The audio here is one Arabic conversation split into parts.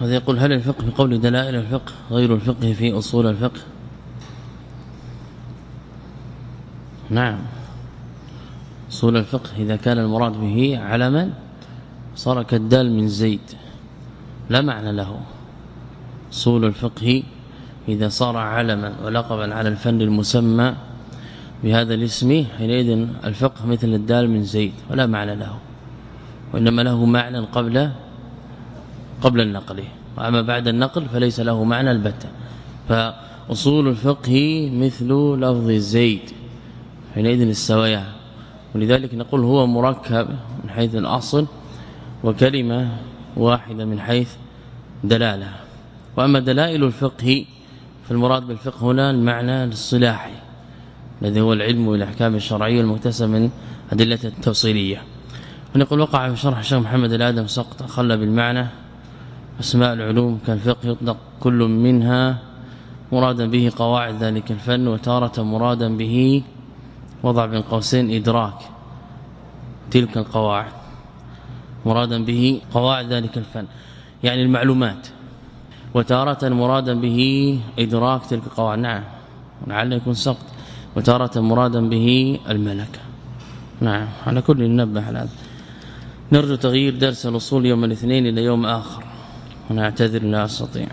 هذا يقول هل الفقه بقول دلائل الفقه غير الفقه في أصول الفقه؟ نعم. أصول الفقه إذا كان المراد به علما صار كالدال من زيد. لا معنى له. أصول الفقه إذا صار علما ولقبا على الفن المسمى بهذا الاسم حينئذ الفقه مثل الدال من زيد ولا معنى له. وإنما له معنى قبل قبل النقل. وأما بعد النقل فليس له معنى البتة. فأصول الفقه مثل لفظ زيد. حينئذ السويان ولذلك نقول هو مركب من حيث الأصل وكلمة واحدة من حيث دلالة. وأما دلائل الفقه فالمراد بالفقه هنا المعنى الصلاحي الذي هو العلم والأحكام الشرعية المكتسب من أدلة التوصيلية. ونقول وقع في شرح الشيخ محمد الآدم سقط خلى بالمعنى. أسماء العلوم كالفقه يطلق كل منها مرادا به قواعد ذلك الفن وتارة مرادا به وضع بين قوسين إدراك تلك القواعد مرادا به قواعد ذلك الفن يعني المعلومات وتارة مرادا به إدراك تلك القواعد نعم لعل يكون سقط وتارة مرادا به الملكة نعم على كل ننبه على هذا. نرجو تغيير درس الأصول يوم الاثنين إلى يوم ونعتذر لا استطيع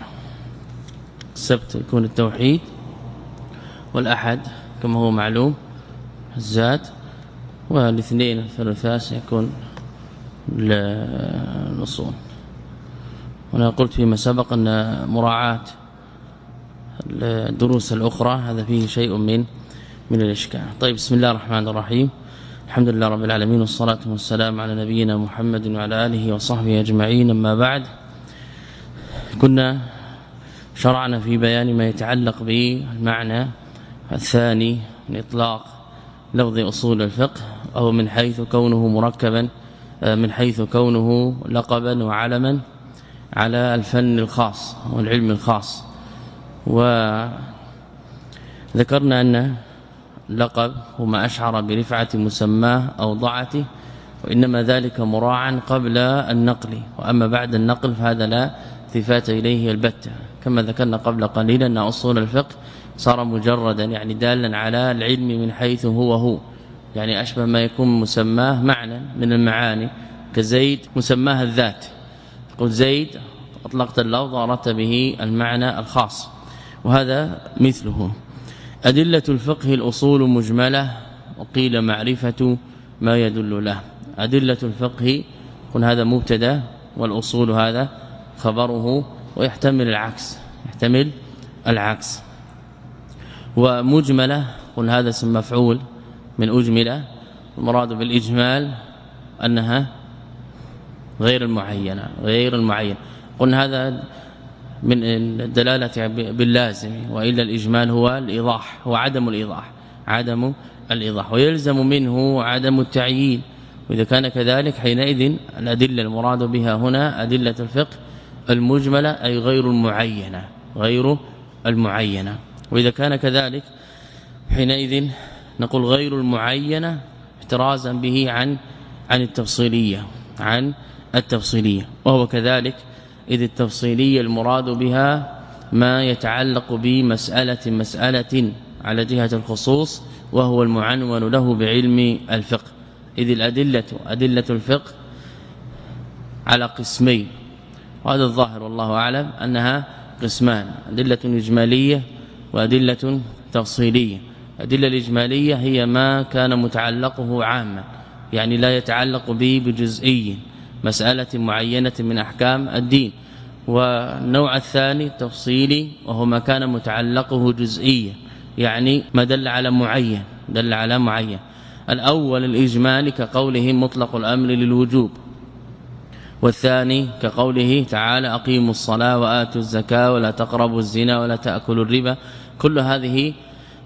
السبت يكون التوحيد والأحد كما هو معلوم الزاد والاثنين الثلاثاء سيكون الاصول وأنا قلت فيما سبق أن مراعاة الدروس الأخرى هذا فيه شيء من من الإشكال. طيب بسم الله الرحمن الرحيم. الحمد لله رب العالمين والصلاة والسلام على نبينا محمد وعلى آله وصحبه أجمعين أما بعد. كنا شرعنا في بيان ما يتعلق بالمعنى الثاني من إطلاق لفظ أصول الفقه أو من حيث كونه مركبا من حيث كونه لقبا وعلما على الفن الخاص والعلم الخاص. وذكرنا أن لقب هو ما أشعر برفعة مسماة أو ضعته وإنما ذلك مراعا قبل النقل. وأما بعد النقل فهذا لا التفات إليه البتة كما ذكرنا قبل قليل أن أصول الفقه صار مجردا يعني دالا على العلم من حيث هو هو. يعني أشبه ما يكون مسماه معنى من المعاني كزيد مسماه الذات. قل زيد أطلقت اللفظ أردت به المعنى الخاص وهذا مثله. أدلة الفقه الأصول مجملة وقيل معرفة ما يدل له. أدلة الفقه قل هذا مبتدأ والأصول هذا خبره ويحتمل العكس يحتمل العكس. ومجملة قل هذا اسم مفعول من أجملة المراد بالإجمال أنها غير المعينة غير المعين. قلنا هذا من الدلالة باللازم وإلا الإجمال هو الإيضاح هو عدم الإيضاح عدم الإيضاح. ويلزم منه عدم التعيين. وإذا كان كذلك حينئذ الأدلة المراد بها هنا أدلة الفقه المجملة أي غير المعينة غير المعينة. وإذا كان كذلك حينئذ نقول غير المعينة احترازا به عن عن التفصيلية عن التفصيلية. وهو كذلك إذ التفصيلية المراد بها ما يتعلق بمسألة مسألة على جهة الخصوص وهو المعنون له بعلم الفقه. إذ الأدلة أدلة الفقه على قسمين. وهذا الظاهر والله أعلم أنها قسمان أدلة إجمالية وأدلة تفصيلية. الادله الإجمالية هي ما كان متعلقه عاما يعني لا يتعلق به بجزئي مسألة معينة من أحكام الدين. والنوع الثاني تفصيلي وهو ما كان متعلقه جزئيا يعني ما دل على معين دل على معين. الأول الإجمالي كقوله مطلق الأمر للوجوب والثاني كقوله تعالى أقيموا الصلاة وآتوا الزكاة ولا تقربوا الزنا ولا تأكلوا الربا. كل هذه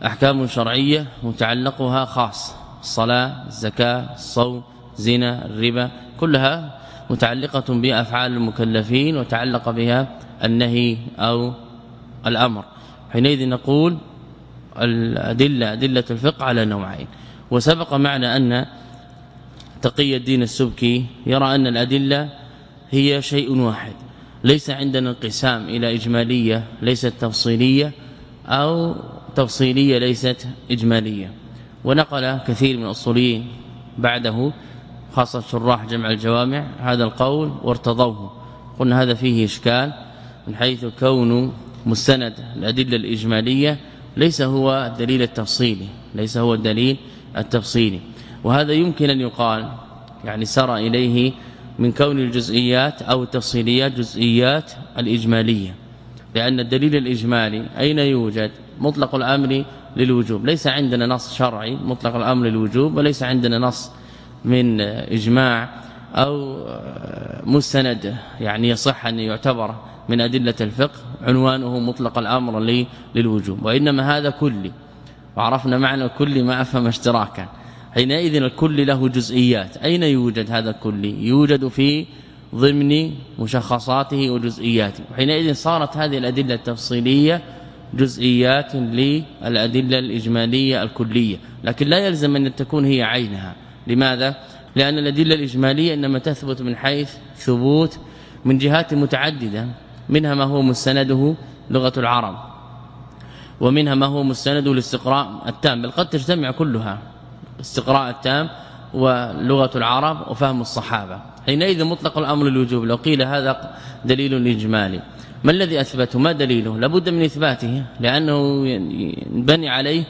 أحكام شرعية متعلقها خاص. الصلاة الزكاة الصوم زنا الربا. كلها متعلقة بأفعال المكلفين وتعلق بها النهي أو الأمر. حينئذ نقول الأدلة أدلة الفقه على نوعين. وسبق معنا أن تقي الدين السبكي يرى أن الأدلة هي شيء واحد. ليس عندنا انقسام إلى إجمالية ليست تفصيلية أو تفصيلية ليست إجمالية. ونقل كثير من الأصوليين بعده خاصة شراح جمع الجوامع هذا القول وارتضوه. قلنا هذا فيه إشكال من حيث كون مستند الأدلة الإجمالية ليس هو الدليل التفصيلي ليس هو الدليل التفصيلي. وهذا يمكن أن يقال يعني سرى إليه من كون الجزئيات أو التفصيليات جزئيات الإجمالية. لأن الدليل الإجمالي أين يوجد؟ مطلق الأمر للوجوب. ليس عندنا نص شرعي مطلق الأمر للوجوب وليس عندنا نص من إجماع أو مستند يعني يصح أن يعتبر من أدلة الفقه عنوانه مطلق الأمر للوجوب. وإنما هذا كلي. وعرفنا معنى الكل ما أفهم اشتراكا. حينئذ الكل له جزئيات. أين يوجد هذا الكلي يوجد في ضمن مشخصاته وجزئياته. حينئذ صارت هذه الأدلة التفصيلية جزئيات للأدلة الإجمالية الكلية. لكن لا يلزم أن تكون هي عينها. لماذا؟ لأن الأدلة الإجمالية إنما تثبت من حيث ثبوت من جهات متعددة. منها ما هو مستنده لغة العرب ومنها ما هو مستند للاستقراء التام. بل قد تجتمع كلها. استقراء التام ولغة العرب وفهم الصحابة. حينئذ مطلق الأمر للوجوب. لو قيل هذا دليل إجمالي ما الذي أثبته؟ ما دليله؟ لابد من إثباته لأنه ينبني عليه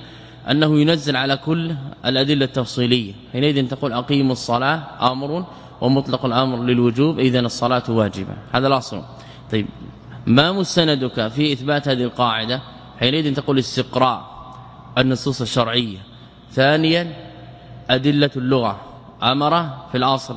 أنه ينزل على كل الأدلة التفصيلية. حينئذ تقول أقيموا الصلاة أمر ومطلق الأمر للوجوب إذا الصلاة واجبة. هذا الأصل. طيب ما مستندك في إثبات هذه القاعدة؟ حينئذ تقول استقراء النصوص الشرعية. ثانيا أدلة اللغة. أمر في الأصل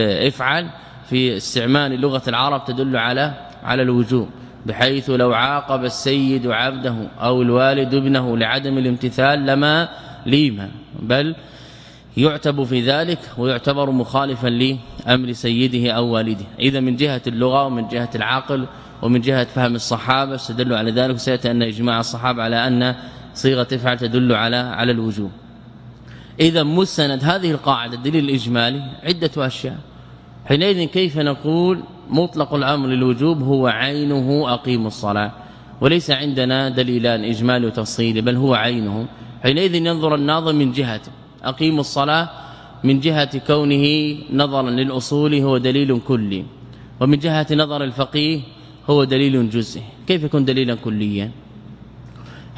افعل في استعمال لغة العرب تدل على على الوجوب بحيث لو عاقب السيد عبده أو الوالد ابنه لعدم الامتثال لما ليما بل يعتب في ذلك ويعتبر مخالفا لأمر سيده أو والده. إذا من جهة اللغة ومن جهة العقل ومن جهة فهم الصحابة استدلوا على ذلك سياتي أن إجماع الصحابة على أن صيغة تفعل تدل على على الوجوب إذا مستند هذه القاعدة الدليل الاجمالي عدة أشياء. حينئذ كيف نقول مطلق الأمر للوجوب هو عينه أقيم الصلاة وليس عندنا دليلان إجمالي وتفصيلي بل هو عينه. حينئذ ينظر الناظر من جهة أقيم الصلاة من جهة كونه نظرا للأصول هو دليل كلي ومن جهة نظر الفقيه هو دليل جزئي. كيف يكون دليلا كليا؟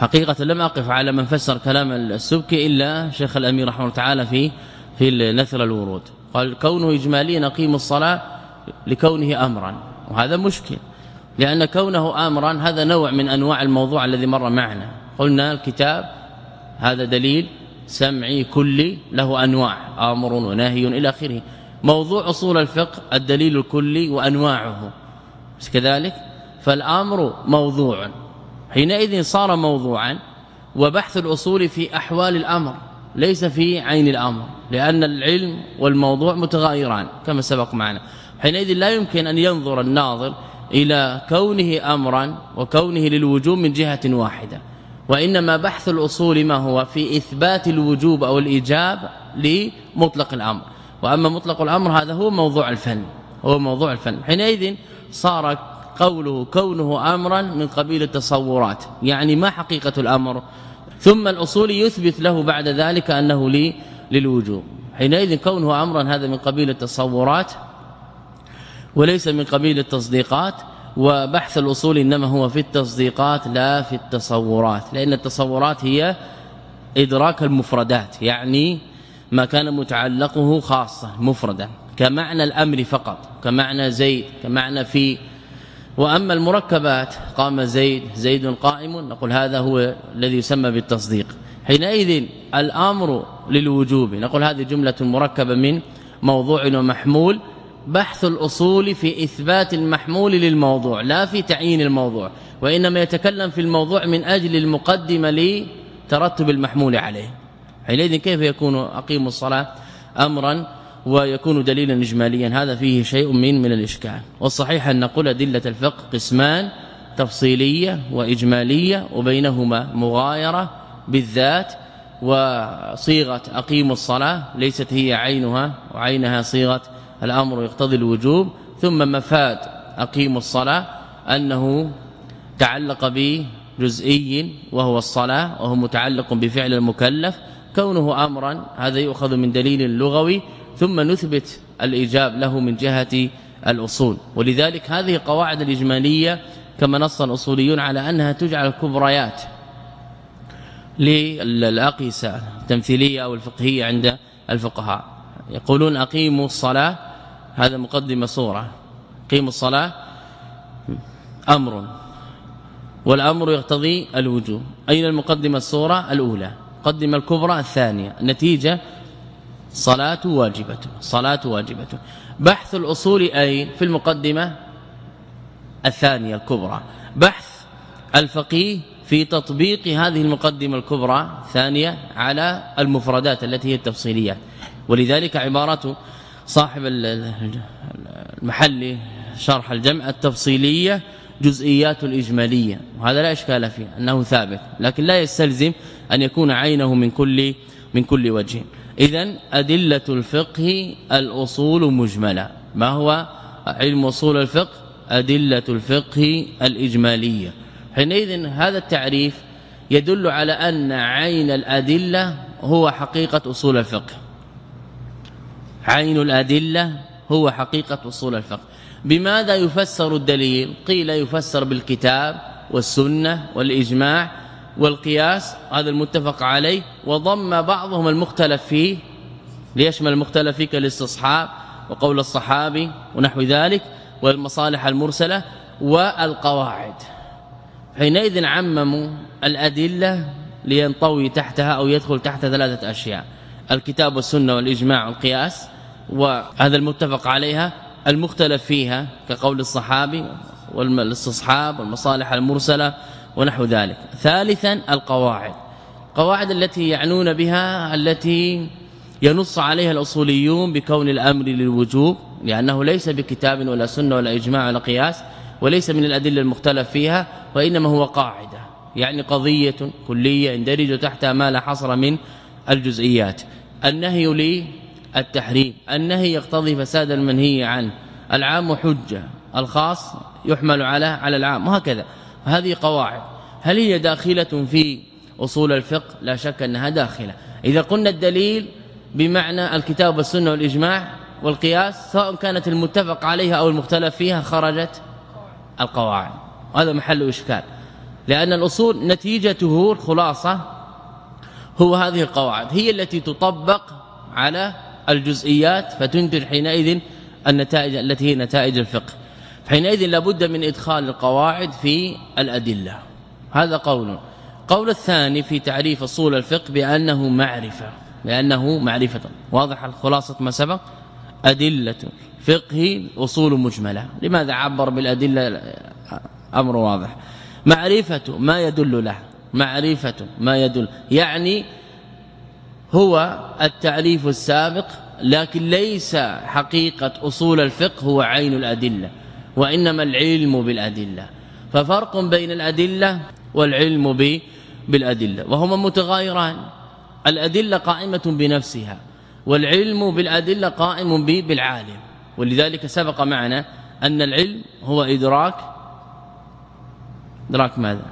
حقيقة لم أقف على من فسر كلام السبكي إلا شيخ الأمير رحمه الله تعالى في في نثر الورود. قال كونه اجماليا نقيم الصلاة لكونه امرا. وهذا مشكل لأن كونه امرا هذا نوع من أنواع الموضوع الذي مر معنا. قلنا الكتاب هذا دليل سمعي كلي له أنواع آمر ونهي إلى آخره. موضوع أصول الفقه الدليل الكلي وأنواعه. كذلك فالآمر موضوع. حينئذ صار موضوعا وبحث الأصول في أحوال الأمر ليس في عين الأمر لأن العلم والموضوع متغايران كما سبق معنا. حينئذ لا يمكن أن ينظر الناظر إلى كونه امرا وكونه للوجوب من جهة واحدة وإنما بحث الأصول ما هو في إثبات الوجوب أو الإيجاب لمطلق الأمر. وأما مطلق الأمر هذا هو موضوع الفن هو موضوع الفن. حينئذ صار قوله كونه أمرا من قبيل التصورات يعني ما حقيقة الأمر. ثم الأصول يثبت له بعد ذلك أنه لي للوجوب. حينئذ كونه أمرا هذا من قبيل التصورات وليس من قبيل التصديقات وبحث الأصول إنما هو في التصديقات لا في التصورات. لأن التصورات هي إدراك المفردات يعني ما كان متعلقه خاصة مفردا كمعنى الأمر فقط كمعنى زيد كمعنى في وأما المركبات قام زيد زيد قائم نقول هذا هو الذي يسمى بالتصديق. حينئذ الأمر للوجوب نقول هذه جملة مركبة من موضوع ومحمول بحث الأصول في إثبات المحمول للموضوع لا في تعيين الموضوع وإنما يتكلم في الموضوع من أجل المقدمة لترتب المحمول عليه. حينئذ كيف يكون أقيم الصلاة أمرا؟ ويكون دليلا اجماليا. هذا فيه شيء من من الإشكال. والصحيح أن نقول أدلة الفقه قسمان تفصيلية وإجمالية وبينهما مغايرة بالذات وصيغة اقيموا الصلاة ليست هي عينها وعينها صيغة الأمر يقتضي الوجوب. ثم مفاد اقيموا الصلاة أنه تعلق بجزئي وهو الصلاة وهو متعلق بفعل المكلف. كونه امرا هذا يؤخذ من دليل لغوي. ثم نثبت الإيجاب له من جهة الأصول. ولذلك هذه القواعد الإجمالية كما نص الأصوليون على أنها تجعل كبريات للأقيسة التمثيلية أو الفقهية عند الفقهاء. يقولون أقيموا الصلاة هذا مقدمة صورة قيموا الصلاة أمر والأمر يقتضي الوجوب. أين المقدمة الصورة الأولى. قدم الكبرى الثانية. النتيجة صلاة واجبة صلاة واجبة. بحث الأصول أين في المقدمة الثانية الكبرى. بحث الفقيه في تطبيق هذه المقدمة الكبرى ثانية على المفردات التي هي التفصيليات. ولذلك عبارة صاحب المحل شرح الجمع التفصيلية جزئيات الإجمالية. وهذا لا إشكال فيه أنه ثابت. لكن لا يستلزم أن يكون عينه من كل من كل وجه. اذا أدلة الفقه الأصول مجملة. ما هو علم أصول الفقه؟ أدلة الفقه الإجمالية. حينئذ هذا التعريف يدل على أن عين الأدلة هو حقيقة أصول الفقه. عين الأدلة هو حقيقة أصول الفقه. بماذا يفسر الدليل؟ قيل يفسر بالكتاب والسنة والإجماع والقياس هذا المتفق عليه وضم بعضهم المختلف فيه ليشمل المختلف فيه كالاستصحاب وقول الصحابي ونحو ذلك والمصالح المرسلة والقواعد. حينئذ عمموا الأدلة لينطوي تحتها أو يدخل تحت ثلاثة أشياء الكتاب والسنة والإجماع والقياس وهذا المتفق عليها المختلف فيها كقول الصحابي والاستصحاب والمصالح المرسلة ونحو ذلك. ثالثا القواعد. قواعد التي يعنون بها التي ينص عليها الأصوليون بكون الأمر للوجوب لأنه ليس بكتاب ولا سنة ولا إجماع ولا قياس وليس من الأدلة المختلف فيها وإنما هو قاعدة يعني قضية كلية يندرج تحتها ما لا حصر من الجزئيات. النهي للتحريم. النهي يقتضي فساد المنهي عنه العام حجه الخاص يحمل على على العام وهكذا. هذه قواعد. هل هي داخلة في أصول الفقه؟ لا شك أنها داخلة. إذا قلنا الدليل بمعنى الكتاب والسنة والإجماع والقياس سواء كانت المتفق عليها أو المختلف فيها خرجت القواعد. هذا محل إشكال. لأن الأصول نتيجته الخلاصة هو هذه القواعد. هي التي تطبق على الجزئيات فتنتج حينئذ النتائج التي هي نتائج الفقه. حينئذ لابد من إدخال القواعد في الأدلة. هذا قول. قول الثاني في تعريف أصول الفقه بأنه معرفة لأنه معرفة. واضح الخلاصة ما سبق؟ أدلة فقه أصول مجملة. لماذا عبر بالأدلة؟ أمر واضح. معرفة ما يدل له. معرفة ما يدل. يعني هو التعريف السابق لكن ليس حقيقة أصول الفقه هو عين الأدلة. وإنما العلم بالأدلة. ففرق بين الأدلة والعلم بالأدلة. وهما متغايران. الأدلة قائمة بنفسها والعلم بالأدلة قائم بالعالم. ولذلك سبق معنا أن العلم هو إدراك. إدراك ماذا؟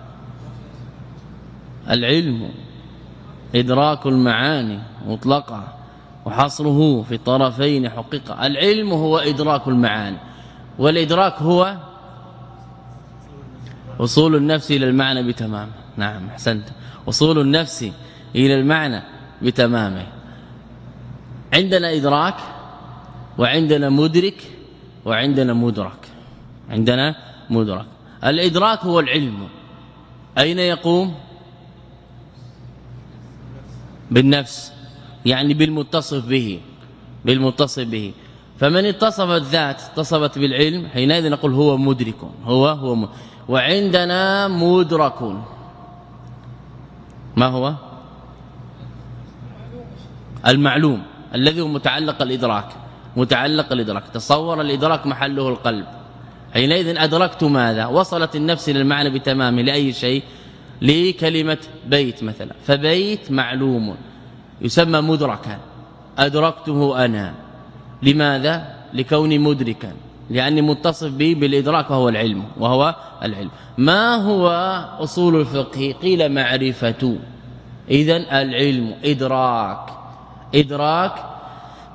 العلم إدراك المعاني مطلقة وحصره في طرفين حقيقة. العلم هو إدراك المعاني. والإدراك هو وصول النفس إلى المعنى بتمام. نعم أحسنت. وصول النفس إلى المعنى بتمامه. عندنا إدراك وعندنا مدرك وعندنا مدرك. عندنا مدرك. الإدراك هو العلم. أين يقوم؟ بالنفس يعني بالمتصف به بالمتصف به. فمن اتصف الذات اتصفت بالعلم حينئذ نقول هو مدرك هو هو مدرك وعندنا مدرك ما هو؟ المعلوم الذي هو متعلق الإدراك متعلق الإدراك تصور الإدراك محله القلب. حينئذ أدركت ماذا؟ وصلت النفس للمعنى بتمامه لأي شيء؟ لكلمة بيت مثلا. فبيت معلوم يسمى مدركا. أدركته أنا. لماذا؟ لكوني مدركا لأني متصف به بالإدراك وهو العلم وهو العلم. ما هو أصول الفقه؟ قيل معرفة. اذا العلم إدراك. إدراك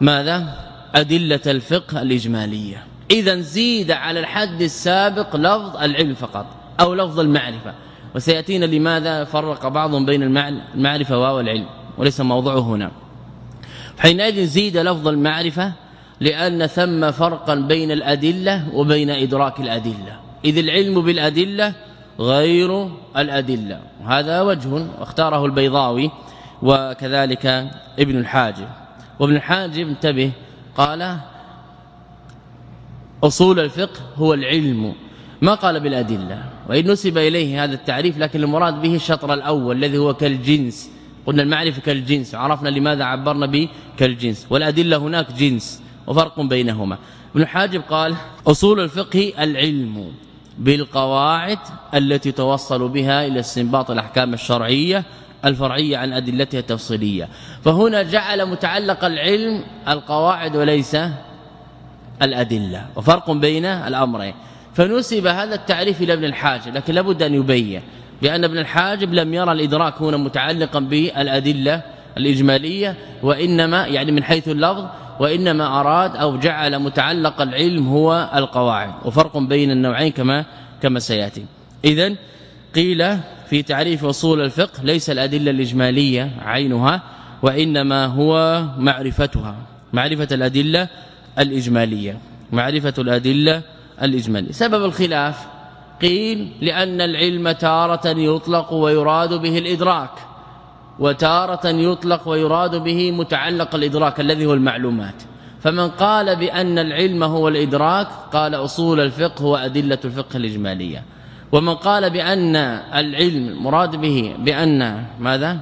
ماذا؟ أدلة الفقه الإجمالية. اذا زيد على الحد السابق لفظ العلم فقط أو لفظ المعرفة. وسيأتينا لماذا فرق بعضهم بين المعرفة والعلم وليس موضوعه هنا. حينئذ زيد لفظ المعرفة لأن ثم فرقا بين الأدلة وبين إدراك الأدلة. إذ العلم بالأدلة غير الأدلة. وهذا وجه واختاره البيضاوي وكذلك ابن الحاجب. وابن الحاجب انتبه قال أصول الفقه هو العلم ما قال بالأدلة. وإن نسب إليه هذا التعريف لكن المراد به الشطر الأول الذي هو كالجنس. قلنا المعرفة كالجنس عرفنا لماذا عبرنا به كالجنس والأدلة هناك جنس. وفرق بينهما. ابن الحاجب قال أصول الفقه العلم بالقواعد التي توصل بها إلى استنباط الأحكام الشرعية الفرعية عن أدلتها التفصيلية. فهنا جعل متعلق العلم القواعد وليس الأدلة وفرق بين الأمرين. فنسب هذا التعريف إلى ابن الحاجب لكن لابد أن يبين بأن ابن الحاجب لم يرى الإدراك هنا متعلقا بالأدلة الإجمالية وإنما يعني من حيث اللفظ وإنما أراد أو جعل متعلق العلم هو القواعد وفرق بين النوعين كما كما سيأتي. اذا قيل في تعريف أصول الفقه ليس الأدلة الإجمالية عينها وإنما هو معرفتها معرفة الأدلة الإجمالية معرفة الأدلة الاجمالي سبب الخلاف قيل لأن العلم تارة يطلق ويراد به الإدراك. وتارة يطلق ويراد به متعلق الإدراك الذي هو المعلومات. فمن قال بأن العلم هو الإدراك قال أصول الفقه وأدلة الفقه الإجمالية. ومن قال بأن العلم مراد به بأن ماذا؟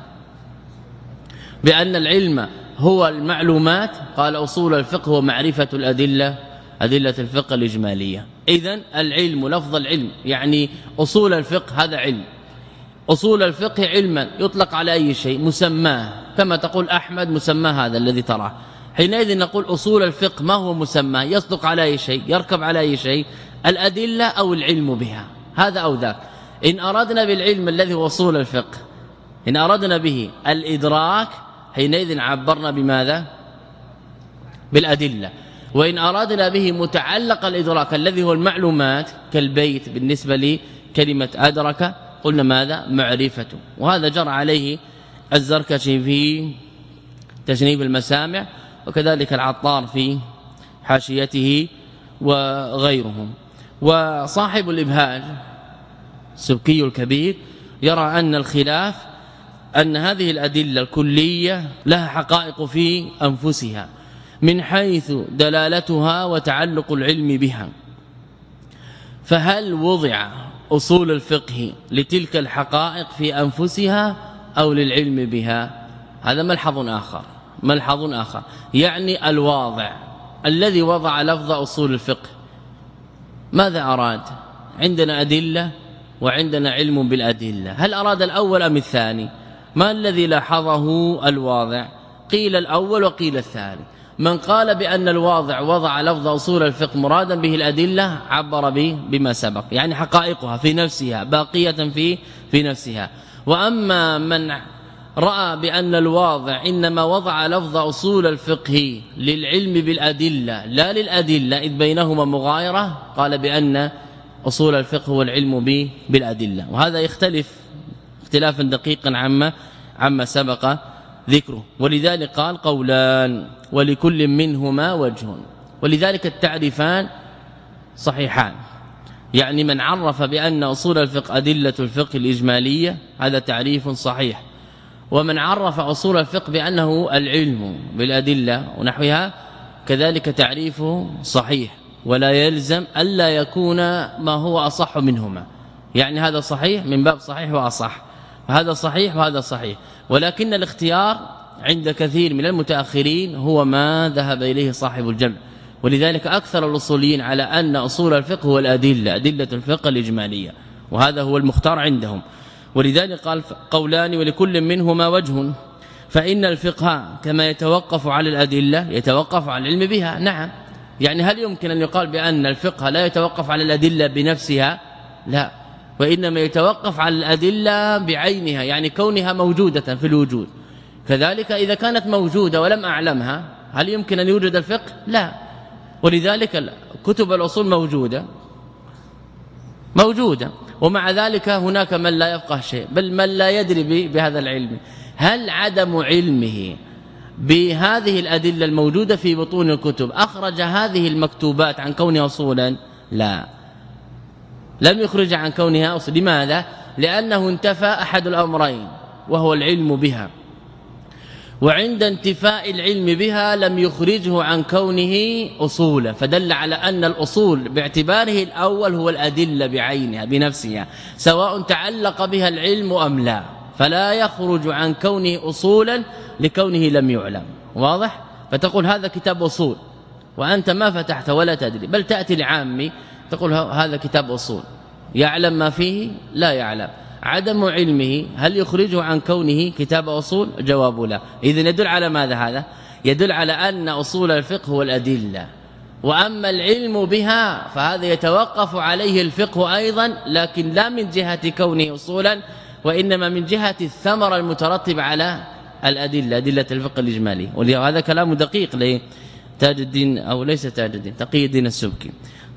بأن العلم هو المعلومات قال أصول الفقه ومعرفة الأدلة أدلة الفقه الإجمالية. اذا العلم لفظ العلم يعني أصول الفقه هذا علم. أصول الفقه علما يطلق على أي شيء مسماه. كما تقول أحمد مسماه هذا الذي تراه. حينئذ نقول أصول الفقه ما هو مسماه يصدق على أي شيء يركب على أي شيء الأدلة أو العلم بها. هذا أو ذاك. إن أردنا بالعلم الذي هو أصول الفقه إن أردنا به الإدراك حينئذ عبرنا بماذا؟ بالأدلة. وإن أرادنا به متعلق الإدراك الذي هو المعلومات كالبيت بالنسبة لكلمة أدرك قلنا ماذا؟ معرفة. وهذا جرى عليه الزركشي في تجنيب المسامع وكذلك العطار في حاشيته وغيرهم. وصاحب الإبهاج السبكي الكبير يرى أن الخلاف أن هذه الأدلة الكلية لها حقائق في أنفسها من حيث دلالتها وتعلق العلم بها. فهل وضع أصول الفقه لتلك الحقائق في أنفسها أو للعلم بها. هذا ملحظ آخر ملحظ آخر. يعني الواضع الذي وضع لفظ أصول الفقه. ماذا أراد؟ عندنا أدلة وعندنا علم بالأدلة. هل أراد الأول أم الثاني؟ ما الذي لاحظه الواضع؟ قيل الأول وقيل الثاني. من قال بأن الواضع وضع لفظ أصول الفقه مرادا به الأدلة عبر به بما سبق يعني حقائقها في نفسها باقية في في نفسها. وأما من رأى بأن الواضع إنما وضع لفظ أصول الفقه للعلم بالأدلة لا للأدلة إذ بينهما مغايرة قال بأن أصول الفقه هو العلم به بالأدلة. وهذا يختلف اختلافا دقيقا عما عما سبق. ذكره. ولذلك قال قولان ولكل منهما وجه. ولذلك التعريفان صحيحان. يعني من عرف بأن أصول الفقه أدلة الفقه الإجمالية هذا تعريف صحيح. ومن عرف أصول الفقه بأنه العلم بالأدلة ونحوها كذلك تعريفه صحيح. ولا يلزم ألا يكون ما هو أصح منهما. يعني هذا صحيح من باب صحيح وأصح. هذا صحيح وهذا صحيح. ولكن الاختيار عند كثير من المتأخرين هو ما ذهب إليه صاحب الجمع. ولذلك أكثر الأصوليين على أن أصول الفقه هو الأدلة أدلة الفقه الإجمالية وهذا هو المختار عندهم. ولذلك قال قولان ولكل منهما وجه. فإن الفقه كما يتوقف على الأدلة يتوقف على العلم بها. نعم. يعني هل يمكن أن يقال بأن الفقه لا يتوقف على الأدلة بنفسها؟ لا. وإنما يتوقف على الأدلة بعينها يعني كونها موجودة في الوجود. كذلك إذا كانت موجودة ولم أعلمها هل يمكن أن يوجد الفقه؟ لا. ولذلك كتب الأصول موجودة. موجودة. ومع ذلك هناك من لا يفقه شيء بل من لا يدري بهذا العلم. هل عدم علمه بهذه الأدلة الموجودة في بطون الكتب أخرج هذه المكتوبات عن كونها أصولا؟ لا. لم يخرج عن كونها أصول لماذا؟ لأنه انتفى أحد الأمرين وهو العلم بها. وعند انتفاء العلم بها لم يخرجه عن كونه أصولا. فدل على أن الأصول باعتباره الأول هو الأدلة بعينها بنفسها سواء تعلق بها العلم أم لا. فلا يخرج عن كونه أصولا لكونه لم يعلم. واضح؟ فتقول هذا كتاب أصول وأنت ما فتحت ولا تدري. بل تأتي لعامي تقول هذا كتاب أصول. يعلم ما فيه؟ لا يعلم. عدم علمه هل يخرجه عن كونه كتاب أصول؟ جواب لا. اذا يدل على ماذا هذا؟ يدل على أن أصول الفقه هو الأدلة. وأما العلم بها فهذا يتوقف عليه الفقه أيضا لكن لا من جهة كونه اصولا وإنما من جهة الثمرة المترتبه على الأدلة أدلة الفقه الإجمالي. وهذا كلام دقيق لتاج الدين أو ليس تاج الدين تقي الدين السبكي.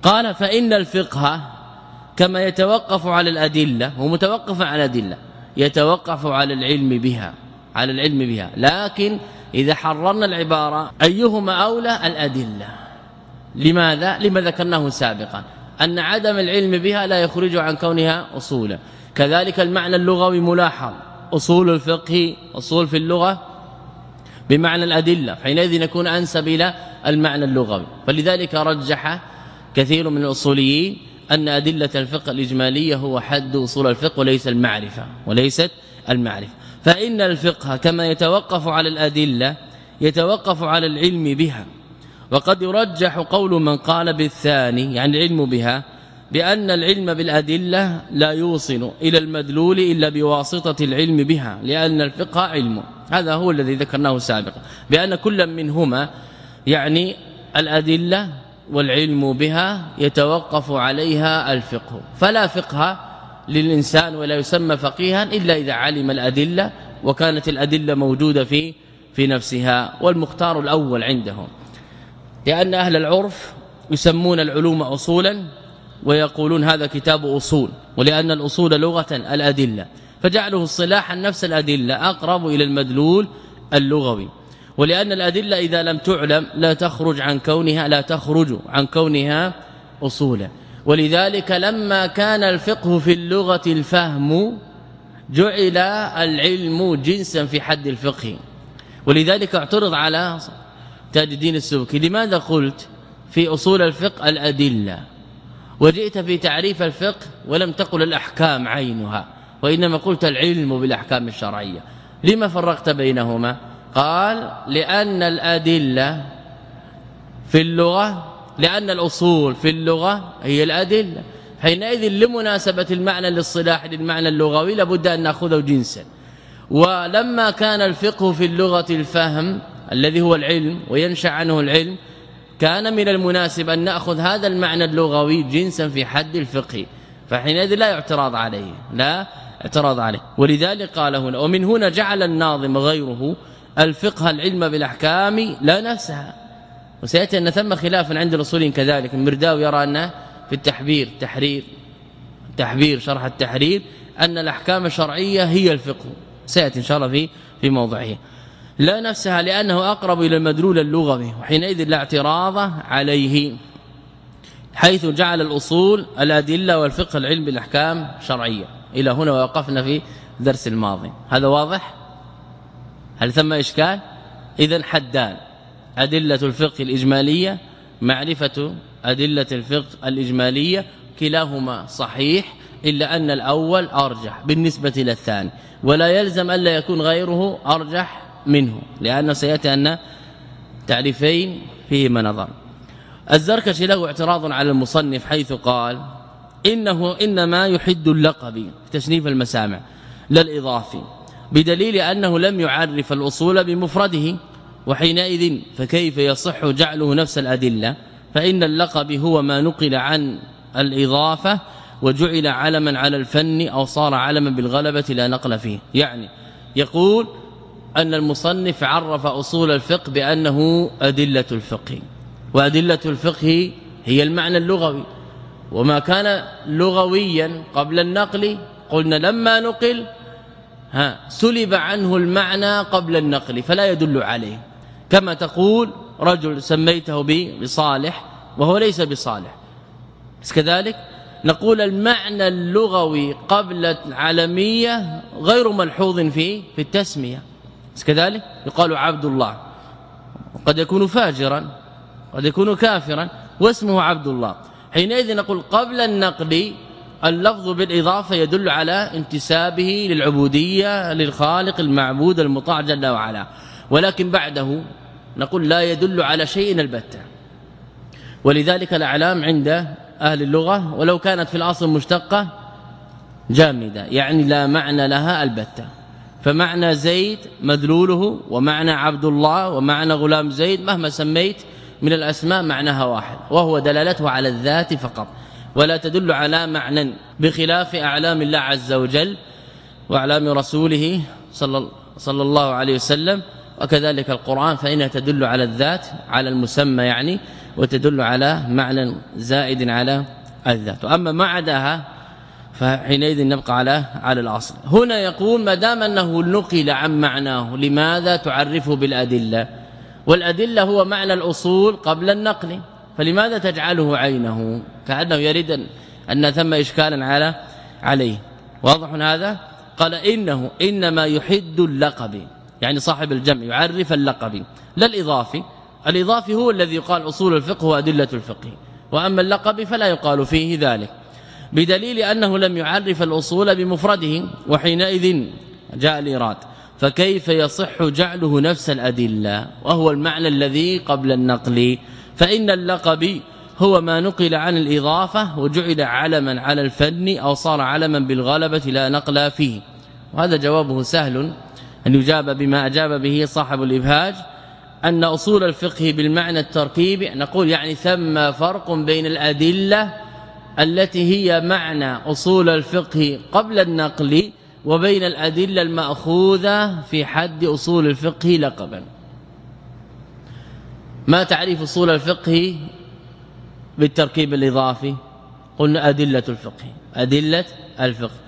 قال فإن الفقه كما يتوقف على الأدلة هو متوقف على الأدلة يتوقف على العلم بها على العلم بها لكن إذا حررنا العبارة أيهما أولى؟ الأدلة. لماذا؟ لما ذكرناه سابقا أن عدم العلم بها لا يخرج عن كونها أصولا. كذلك المعنى اللغوي ملاحظ أصول الفقه أصول في اللغة بمعنى الأدلة حينئذ يكون أنسب إلى المعنى اللغوي. فلذلك رجح كثير من الأصوليين أن أدلة الفقه الإجمالية هو حد أصول الفقه وليس المعرفة وليست المعرفة. فإن الفقه كما يتوقف على الأدلة يتوقف على العلم بها. وقد يرجح قول من قال بالثاني يعني العلم بها بأن العلم بالأدلة لا يوصل إلى المدلول إلا بواسطة العلم بها لأن الفقه علم. هذا هو الذي ذكرناه سابقا. بأن كل منهما يعني الأدلة والعلم بها يتوقف عليها الفقه. فلا فقه للإنسان ولا يسمى فقيها إلا إذا علم الأدلة وكانت الأدلة موجودة في في نفسها والمختار الأول عندهم. لأن أهل العرف يسمون العلوم أصولا ويقولون هذا كتاب أصول ولأن الأصول لغة الأدلة. فجعله الصلاح نفس الأدلة أقرب إلى المدلول اللغوي. ولأن الأدلة إذا لم تعلم لا تخرج عن كونها لا تخرج عن كونها أصولا. ولذلك لما كان الفقه في اللغة الفهم جعل العلم جنسا في حد الفقه. ولذلك اعترض على تاج الدين السبكي. لماذا قلت في أصول الفقه الأدلة؟ وجئت في تعريف الفقه ولم تقل الأحكام عينها وإنما قلت العلم بالأحكام الشرعية. لما فرقت بينهما؟ قال لأن الأدلة في اللغة لأن الأصول في اللغة هي الأدلة. حينئذ لمناسبة المعنى للصلاح للمعنى اللغوي لابد أن نأخذه جنسا. ولما كان الفقه في اللغة الفهم الذي هو العلم وينشأ عنه العلم كان من المناسب أن نأخذ هذا المعنى اللغوي جنسا في حد الفقه. فحينئذ لا اعتراض عليه لا اعتراض عليه. ولذلك قال هنا ومن هنا جعل الناظم غيره الفقه العلم بالأحكام لا نفسها وسيأتي أن ثم خلاف عند الأصوليين كذلك. المرداوي يرى ان في التحبير تحرير تحبير شرح التحرير أن الأحكام الشرعية هي الفقه. سيأتي إن شاء الله في في موضعه. لا نفسها لأنه أقرب إلى المدلول اللغوي وحينئذ لا اعتراض عليه حيث جعل الأصول الأدلة والفقه العلم بالأحكام شرعية. إلى هنا وقفنا في الدرس الماضي. هذا واضح؟ هل ثم إشكال؟ اذا حدان. أدلة الفقه الإجمالية معرفة أدلة الفقه الإجمالية كلاهما صحيح إلا أن الأول أرجح بالنسبة إلى الثاني. ولا يلزم ألا يكون غيره أرجح منه لأنه سيأتي أن تعريفين فيهما نظر. الزركشي له اعتراض على المصنف حيث قال إنه إنما يحد اللقب تشنيف المسامع لا الإضافي. بدليل أنه لم يعرف الأصول بمفرده وحينئذ فكيف يصح جعله نفس الأدلة؟ فإن اللقب هو ما نقل عن الإضافة وجعل علما على الفن أو صار علما بالغلبة لا نقل فيه. يعني يقول أن المصنف عرف أصول الفقه بأنه أدلة الفقه وأدلة الفقه هي المعنى اللغوي. وما كان لغويا قبل النقل قلنا لما نقل ها سلب عنه المعنى قبل النقل فلا يدل عليه. كما تقول رجل سميته بصالح وهو ليس بصالح. كذلك نقول المعنى اللغوي قبل العالمية غير ملحوظ فيه في التسمية. كذلك يقال عبد الله. قد يكون فاجرا قد يكون كافرا واسمه عبد الله. حينئذ نقول قبل النقل اللفظ بالإضافة يدل على انتسابه للعبودية للخالق المعبود المطاع جل وعلا. ولكن بعده نقول لا يدل على شيء البتة. ولذلك الأعلام عند أهل اللغة ولو كانت في الأصل مشتقة جامدة يعني لا معنى لها البتة. فمعنى زيد مدلوله ومعنى عبد الله ومعنى غلام زيد مهما سميت من الأسماء معناها واحد وهو دلالته على الذات فقط. ولا تدل على معنى بخلاف أعلام الله عز وجل وأعلام رسوله صلى الله عليه وسلم. وكذلك القرآن فإنها تدل على الذات على المسمى يعني وتدل على معنى زائد على الذات. وأما ما عداها فحينئذ نبقى على على الأصل. هنا يقول ما دام أنه نقل عن معناه لماذا تعرفه بالأدلة؟ والأدلة هو معنى الأصول قبل النقل. فلماذا تجعله عينه؟ كأنه يريد ان ثم اشكالا على عليه. واضح هذا؟ قال إنه إنما يحد اللقب. يعني صاحب الجمع يعرف اللقب. لا الإضافي. الإضافي هو الذي يقال أصول الفقه وأدلة الفقه. وأما اللقب فلا يقال فيه ذلك. بدليل أنه لم يعرف الأصول بمفرده وحينئذ جاء الإيراد. فكيف يصح جعله نفس الأدلة؟ وهو المعنى الذي قبل النقل فإن اللقب هو ما نقل عن الإضافة وجعل علما على الفن أو صار علما بالغلبة لا نقل فيه. وهذا جوابه سهل أن يجاب بما أجاب به صاحب الإبهاج أن أصول الفقه بالمعنى التركيبي نقول يعني ثم فرق بين الأدلة التي هي معنى أصول الفقه قبل النقل وبين الأدلة المأخوذة في حد أصول الفقه لقبا. ما تعريف أصول الفقه بالتركيب الإضافي؟ قلنا أدلة الفقه. أدلة الفقه.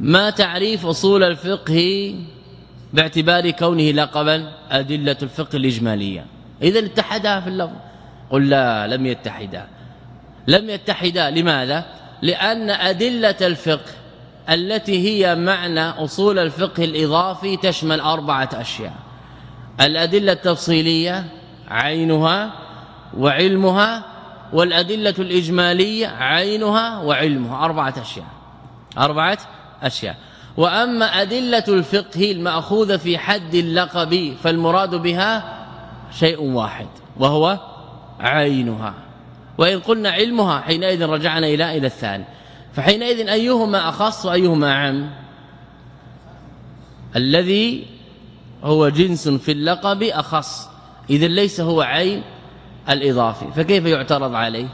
ما تعريف أصول الفقه باعتبار كونه لقبا أدلة الفقه الإجمالية؟ إذا اتحدا في اللفظ. قل لا لم يتحدا. لم يتحدا. لماذا؟ لأن أدلة الفقه التي هي معنى أصول الفقه الإضافي تشمل أربعة أشياء. الأدلة التفصيلية عينها وعلمها والأدلة الإجمالية عينها وعلمها. أربعة أشياء. أربعة أشياء. وأما أدلة الفقه المأخوذة في حد اللقب فالمراد بها شيء واحد وهو عينها. وإن قلنا علمها حينئذ رجعنا إلى إلى الثاني. فحينئذ أيهما أخص وأيهما عام الذي هو جنس في اللقب أخص. إذا ليس هو عين الإضافي فكيف يعترض عليه؟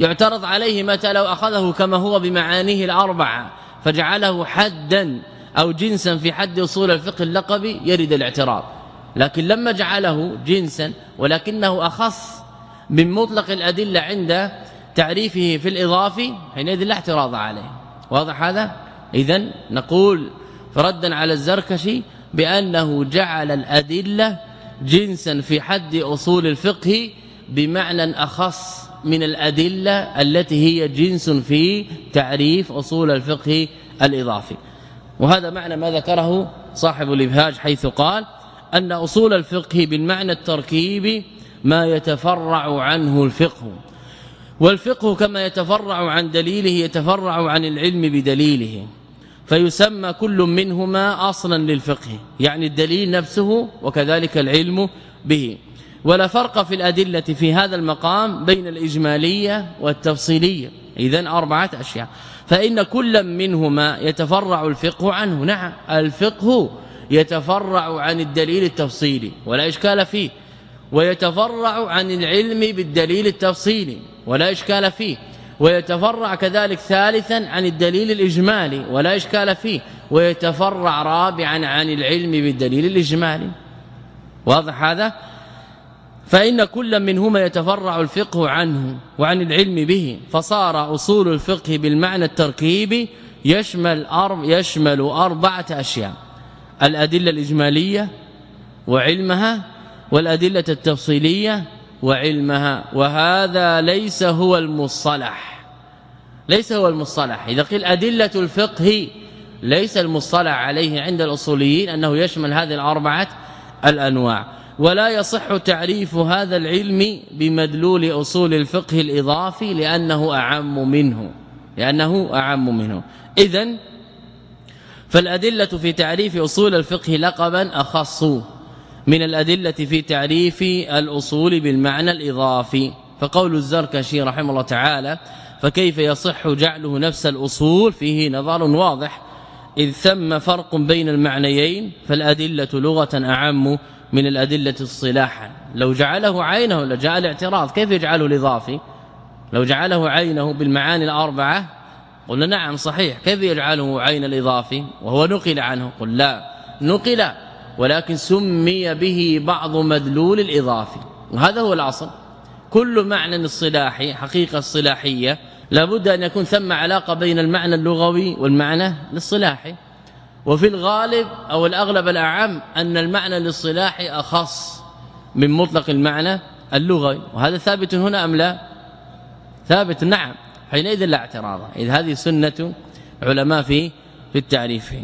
يعترض عليه متى؟ لو أخذه كما هو بمعانيه الأربعة فجعله حدا أو جنسا في حد أصول الفقه اللقبي يرد الاعتراض. لكن لما جعله جنسا ولكنه أخص من مطلق الأدلة عند تعريفه في الإضافي حينئذ لا اعتراض عليه. واضح هذا؟ اذا نقول ردا على الزركشي بأنه جعل الأدلة جنسا في حد أصول الفقه بمعنى أخص من الأدلة التي هي جنس في تعريف أصول الفقه الإضافي. وهذا معنى ما ذكره صاحب الإبهاج حيث قال أن أصول الفقه بالمعنى التركيبي ما يتفرع عنه الفقه. والفقه كما يتفرع عن دليله يتفرع عن العلم بدليله. فيسمى كل منهما أصلا للفقه يعني الدليل نفسه وكذلك العلم به. ولا فرق في الأدلة في هذا المقام بين الإجمالية والتفصيلية. اذا أربعة أشياء. فإن كل منهما يتفرع الفقه عنه. نعم الفقه يتفرع عن الدليل التفصيلي ولا إشكال فيه. ويتفرع عن العلم بالدليل التفصيلي ولا إشكال فيه. ويتفرع كذلك ثالثا عن الدليل الإجمالي ولا إشكال فيه. ويتفرع رابعا عن العلم بالدليل الإجمالي. واضح هذا؟ فإن كل منهما يتفرع الفقه عنه وعن العلم به. فصار أصول الفقه بالمعنى التركيبي يشمل أرب يشمل أربعة أشياء. الأدلة الإجمالية وعلمها والأدلة التفصيلية وعلمها وهذا ليس هو المصطلح. ليس هو المصطلح. إذا قيل أدلة الفقه ليس المصطلح عليه عند الأصوليين أنه يشمل هذه الأربعة الأنواع. ولا يصح تعريف هذا العلم بمدلول أصول الفقه الإضافي لأنه أعم منه. لأنه أعم منه. إذا فالأدلة في تعريف أصول الفقه لقبا أخص. من الأدلة في تعريف الأصول بالمعنى الإضافي. فقول الزركشي رحمه الله تعالى فكيف يصح جعله نفس الأصول؟ فيه نظر واضح. إذ ثم فرق بين المعنيين فالأدلة لغة أعم من الأدلة الصلاحا لو جعله عينه لجاء الاعتراض. كيف يجعله الإضافي؟ لو جعله عينه بالمعاني الأربعة؟ قلنا نعم صحيح. كيف يجعله عين الإضافي؟ وهو نقل عنه. قل لا. نقل ولكن سمي به بعض مدلول الاضافي وهذا هو الأصل. كل معنى الصلاحي حقيقة الصلاحية لابد أن يكون ثم علاقة بين المعنى اللغوي والمعنى الاصطلاحي. وفي الغالب أو الأغلب الأعم أن المعنى الاصطلاحي أخص من مطلق المعنى اللغوي. وهذا ثابت هنا أم لا؟ ثابت نعم حينئذ لا اعتراض. إذ هذه سنة علماء في في التعريف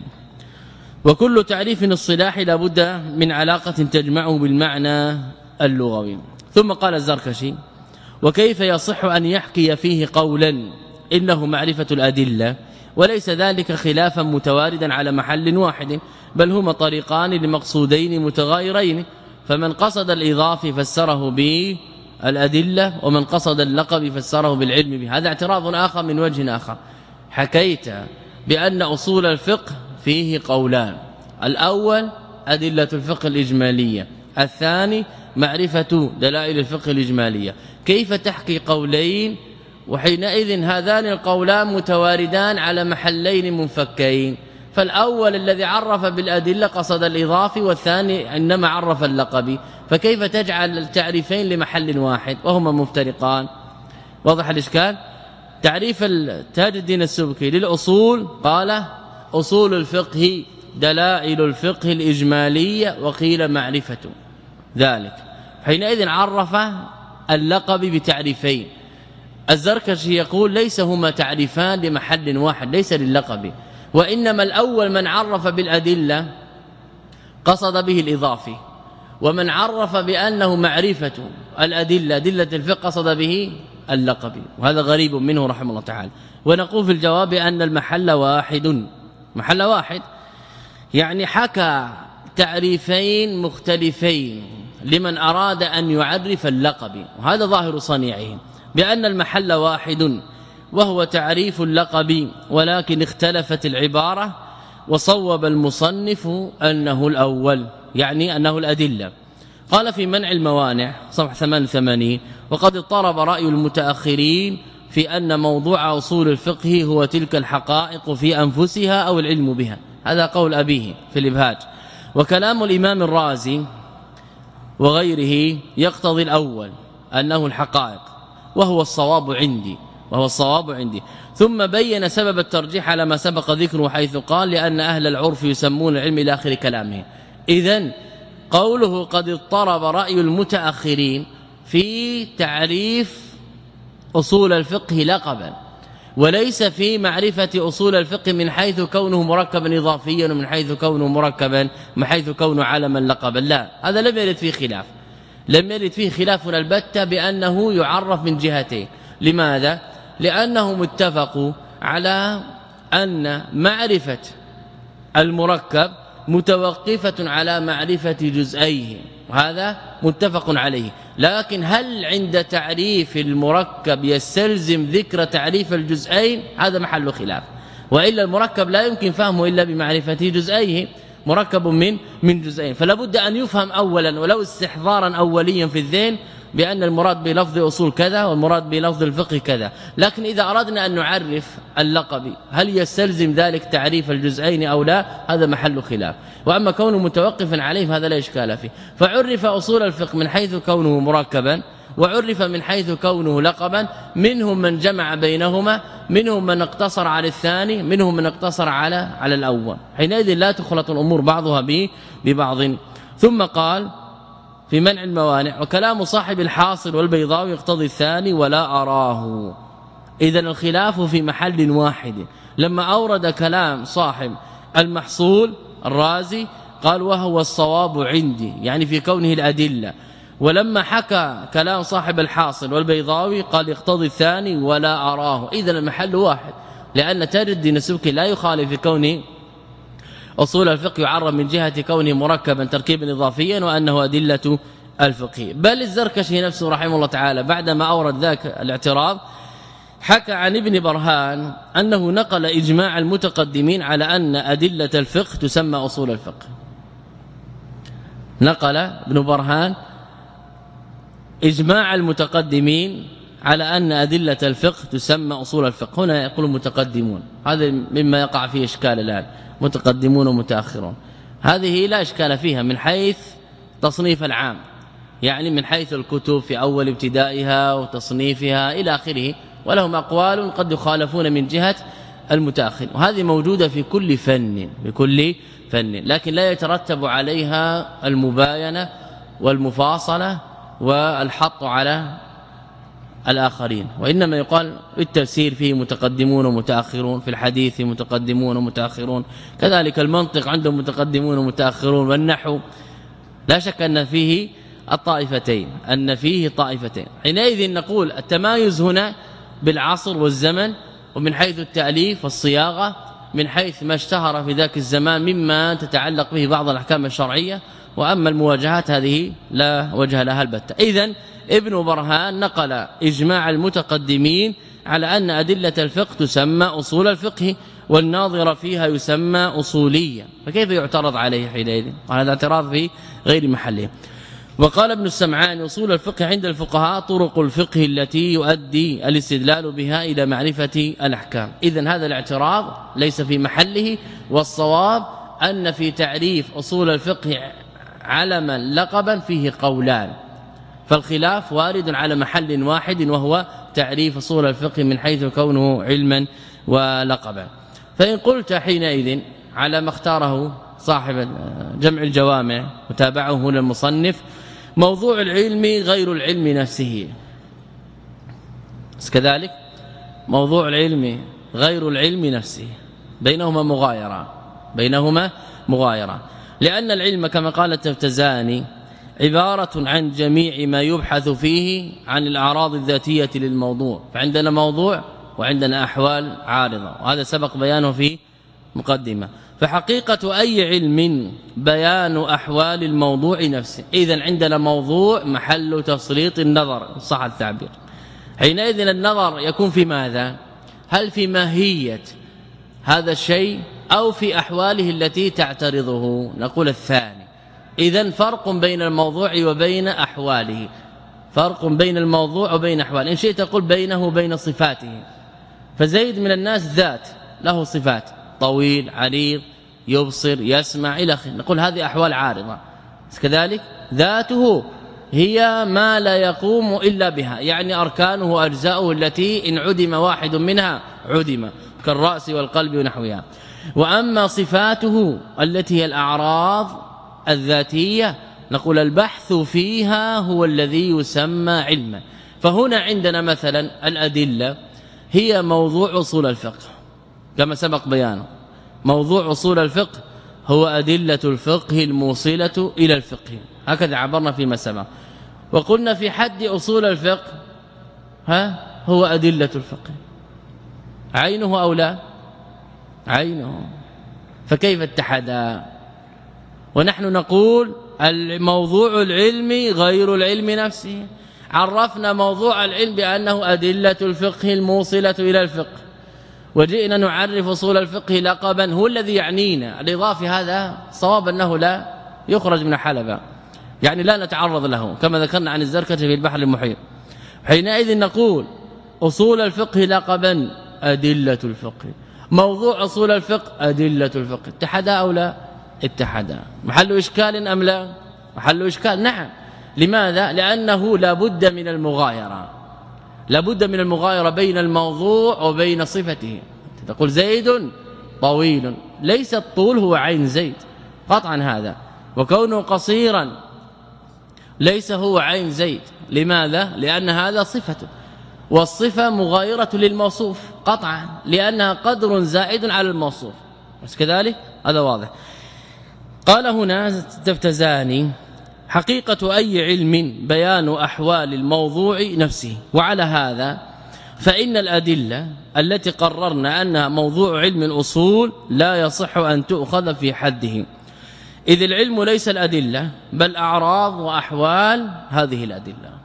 وكل تعريف اصطلاحي لابد من علاقة تجمعه بالمعنى اللغوي. ثم قال الزركشي وكيف يصح أن يحكي فيه قولا؟ إنه معرفة الأدلة وليس ذلك خلافا متواردا على محل واحد بل هما طريقان لمقصودين متغايرين. فمن قصد الاضافه فسره بالأدلة ومن قصد اللقب فسره بالعلم به هذا اعتراض آخر من وجه آخر حكيت بأن أصول الفقه فيه قولان. الأول أدلة الفقه الإجمالية. الثاني معرفة دلائل الفقه الإجمالية. كيف تحكي قولين وحينئذ هذان القولان متواردان على محلين منفكين؟ فالأول الذي عرف بالأدلة قصد الإضافي والثاني إنما عرف اللقب. فكيف تجعل التعريفين لمحل واحد وهما مفترقان؟ واضح الإشكال؟ تعريف تاج الدين السبكي للأصول قال أصول الفقه دلائل الفقه الإجمالية وقيل معرفة. ذلك. حينئذ عرف اللقب بتعريفين. الزركشي يقول ليس هما تعريفان لمحل واحد ليس للقب. وإنما الأول من عرف بالأدلة قصد به الاضافي ومن عرف بأنه معرفة الأدلة أدلة الفقه قصد به اللقب. وهذا غريب منه رحمه الله تعالى. ونقول في الجواب أن المحل واحد. محل واحد. يعني حكى تعريفين مختلفين لمن أراد أن يعرف اللقب وهذا ظاهر صنيعهم بأن المحل واحد وهو تعريف اللقب ولكن اختلفت العبارة وصوب المصنف أنه الأول يعني أنه الأدلة. قال في منع الموانع صفحة 88 وقد اضطرب رأي المتأخرين في أن موضوع أصول الفقه هو تلك الحقائق في أنفسها أو العلم بها. هذا قول أبيه في الإبهاج. وكلام الإمام الرازي وغيره يقتضي الأول أنه الحقائق وهو الصواب عندي وهو الصواب عندي. ثم بين سبب الترجيح على ما سبق ذكره حيث قال لأن أهل العرف يسمون العلم إلى آخر كلامه. إذا قوله قد اضطرب رأي المتأخرين في تعريف أصول الفقه لقبا. وليس في معرفة أصول الفقه من حيث كونه مركبا اضافيا ومن حيث كونه مركبا من حيث كونه علما لقبا. لا هذا لم يرد فيه خلاف. لم يرد فيه خلاف البتة بأنه يعرف من جهتين. لماذا؟ لأنهم اتفقوا على أن معرفة المركب متوقفة على معرفة جزئيه. وهذا متفق عليه. لكن هل عند تعريف المركب يستلزم ذكر تعريف الجزئين؟ هذا محل خلاف. وإلا المركب لا يمكن فهمه إلا بمعرفة جزئيه. مركب من من جزئين. فلا بد أن يفهم اولا ولو استحضارا اوليا في الذهن بأن المراد بلفظ أصول كذا والمراد بلفظ الفقه كذا. لكن إذا أردنا أن نعرف اللقب هل يستلزم ذلك تعريف الجزئين أو لا؟ هذا محل خلاف. وأما كونه متوقفا عليه فهذا لا إشكال فيه. فعرف أصول الفقه من حيث كونه مركبا وعرف من حيث كونه لقبا منهم من جمع بينهما منهم من اقتصر على الثاني منهم من اقتصر على على الأول. حينئذ لا تخلط الأمور بعضها ببعض. ثم قال في منع الموانع وكلام صاحب الحاصل والبيضاوي يقتضي الثاني ولا أراه. اذا الخلاف في محل واحد. لما أورد كلام صاحب المحصول الرازي قال وهو الصواب عندي يعني في كونه الأدلة. ولما حكى كلام صاحب الحاصل والبيضاوي قال يقتضي الثاني ولا أراه. اذا المحل واحد لأن تاج الدين السبكي لا يخالف في كونه أصول الفقه يعرب من جهة كونه مركبا تركيبا اضافيا وأنه أدلة الفقه. بل الزركشي نفسه رحمه الله تعالى بعدما أورد ذاك الاعتراض حكى عن ابن برهان أنه نقل إجماع المتقدمين على أن أدلة الفقه تسمى أصول الفقه. نقل ابن برهان إجماع المتقدمين على أن أدلة الفقه تسمى أصول الفقه. هنا يقول المتقدمون هذا مما يقع فيه إشكال الآن. متقدمون ومتأخرون. هذه لا إشكال فيها من حيث تصنيف العام. يعني من حيث الكتب في أول ابتدائها وتصنيفها إلى آخره. ولهم أقوال قد يخالفون من جهة المتاخر وهذه موجودة في كل فن بكل فن. لكن لا يترتب عليها المباينة والمفاصلة والحط على الآخرين. وإنما يقال التفسير فيه متقدمون ومتأخرون في الحديث متقدمون ومتأخرون. كذلك المنطق عندهم متقدمون ومتأخرون والنحو لا شك أن فيه الطائفتين أن فيه طائفتين. حينئذ نقول التمايز هنا بالعصر والزمن ومن حيث التأليف والصياغة من حيث ما اشتهر في ذاك الزمان مما تتعلق به بعض الأحكام الشرعية وأما المواجهات هذه لا وجه لها البتة. اذا ابن برهان نقل إجماع المتقدمين على أن أدلة الفقه تسمى أصول الفقه والناظر فيها يسمى أصوليا فكيف يعترض عليه حينئذ؟ هذا اعتراض في غير محله. وقال ابن السمعان أصول الفقه عند الفقهاء طرق الفقه التي يؤدي الاستدلال بها إلى معرفة الأحكام. اذا هذا الاعتراض ليس في محله والصواب أن في تعريف أصول الفقه علما لقبا فيه قولان. فالخلاف وارد على محل واحد وهو تعريف اصول الفقه من حيث كونه علما ولقبا. فإن قلت حينئذ على ما اختاره صاحب جمع الجوامع وتابعه هنا المصنف موضوع العلم غير العلم نفسه. كذلك؟ موضوع العلم غير العلم نفسه. بينهما مغايرة. بينهما مغايرة. لأن العلم كما قال التفتزاني عبارة عن جميع ما يبحث فيه عن الأعراض الذاتية للموضوع. فعندنا موضوع وعندنا أحوال عارضة وهذا سبق بيانه في مقدمة. فحقيقة أي علم بيان أحوال الموضوع نفسه. إذا عندنا موضوع محل تسليط النظر صح التعبير. حينئذ النظر يكون في ماذا؟ هل في ماهية هذا الشيء؟ أو في أحواله التي تعترضه. نقول الثاني. اذا فرق بين الموضوع وبين أحواله. فرق بين الموضوع وبين أحواله. إن شئت تقول بينه وبين صفاته. فزيد من الناس ذات. له صفات. طويل عريض يبصر يسمع إلى آخره. نقول هذه أحوال عارضة. كذلك ذاته هي ما لا يقوم إلا بها. يعني أركانه وأجزاؤه التي إن عدم واحد منها عدم. كالرأس والقلب ونحوها. وأما صفاته التي هي الأعراض الذاتية نقول البحث فيها هو الذي يسمى علما. فهنا عندنا مثلا الأدلة هي موضوع أصول الفقه. كما سبق بيانه موضوع أصول الفقه هو أدلة الفقه الموصلة إلى الفقه. هكذا عبرنا فيما سبق. وقلنا في حد أصول الفقه ها هو أدلة الفقه. عينه أو لا؟ عينه. فكيف اتحدا؟ ونحن نقول الموضوع العلمي غير العلم نفسه. عرفنا موضوع العلم بأنه أدلة الفقه الموصلة إلى الفقه. وجئنا نعرف أصول الفقه لقبا. هو الذي يعنينا. الإضافة هذا صواب أنه لا يخرج من حلبة. يعني لا نتعرض له كما ذكرنا عن الزركشة في البحر المحيط. حينئذ نقول أصول الفقه لقبا أدلة الفقه. موضوع أصول الفقه أدلة الفقه. اتحدا أو لا؟ اتحدا محل إشكال أم لا؟ محل إشكال. نعم. لماذا؟ لأنه لا بد من المغايرة. لا بد من المغايرة بين الموضوع وبين صفته. تقول زيد طويل. ليس الطول هو عين زيد. قطعا هذا. وكونه قصيرا ليس هو عين زيد. لماذا؟ لأن هذا صفته والصفة مغايرة للموصوف قطعا لأنها قدر زائد على الموصوف. بس كذلك؟ هذا واضح. قال هنا تفتزاني حقيقة أي علم بيان أحوال الموضوع نفسه. وعلى هذا فإن الأدلة التي قررنا أنها موضوع علم الأصول لا يصح أن تؤخذ في حده. إذ العلم ليس الأدلة بل أعراض وأحوال هذه الأدلة.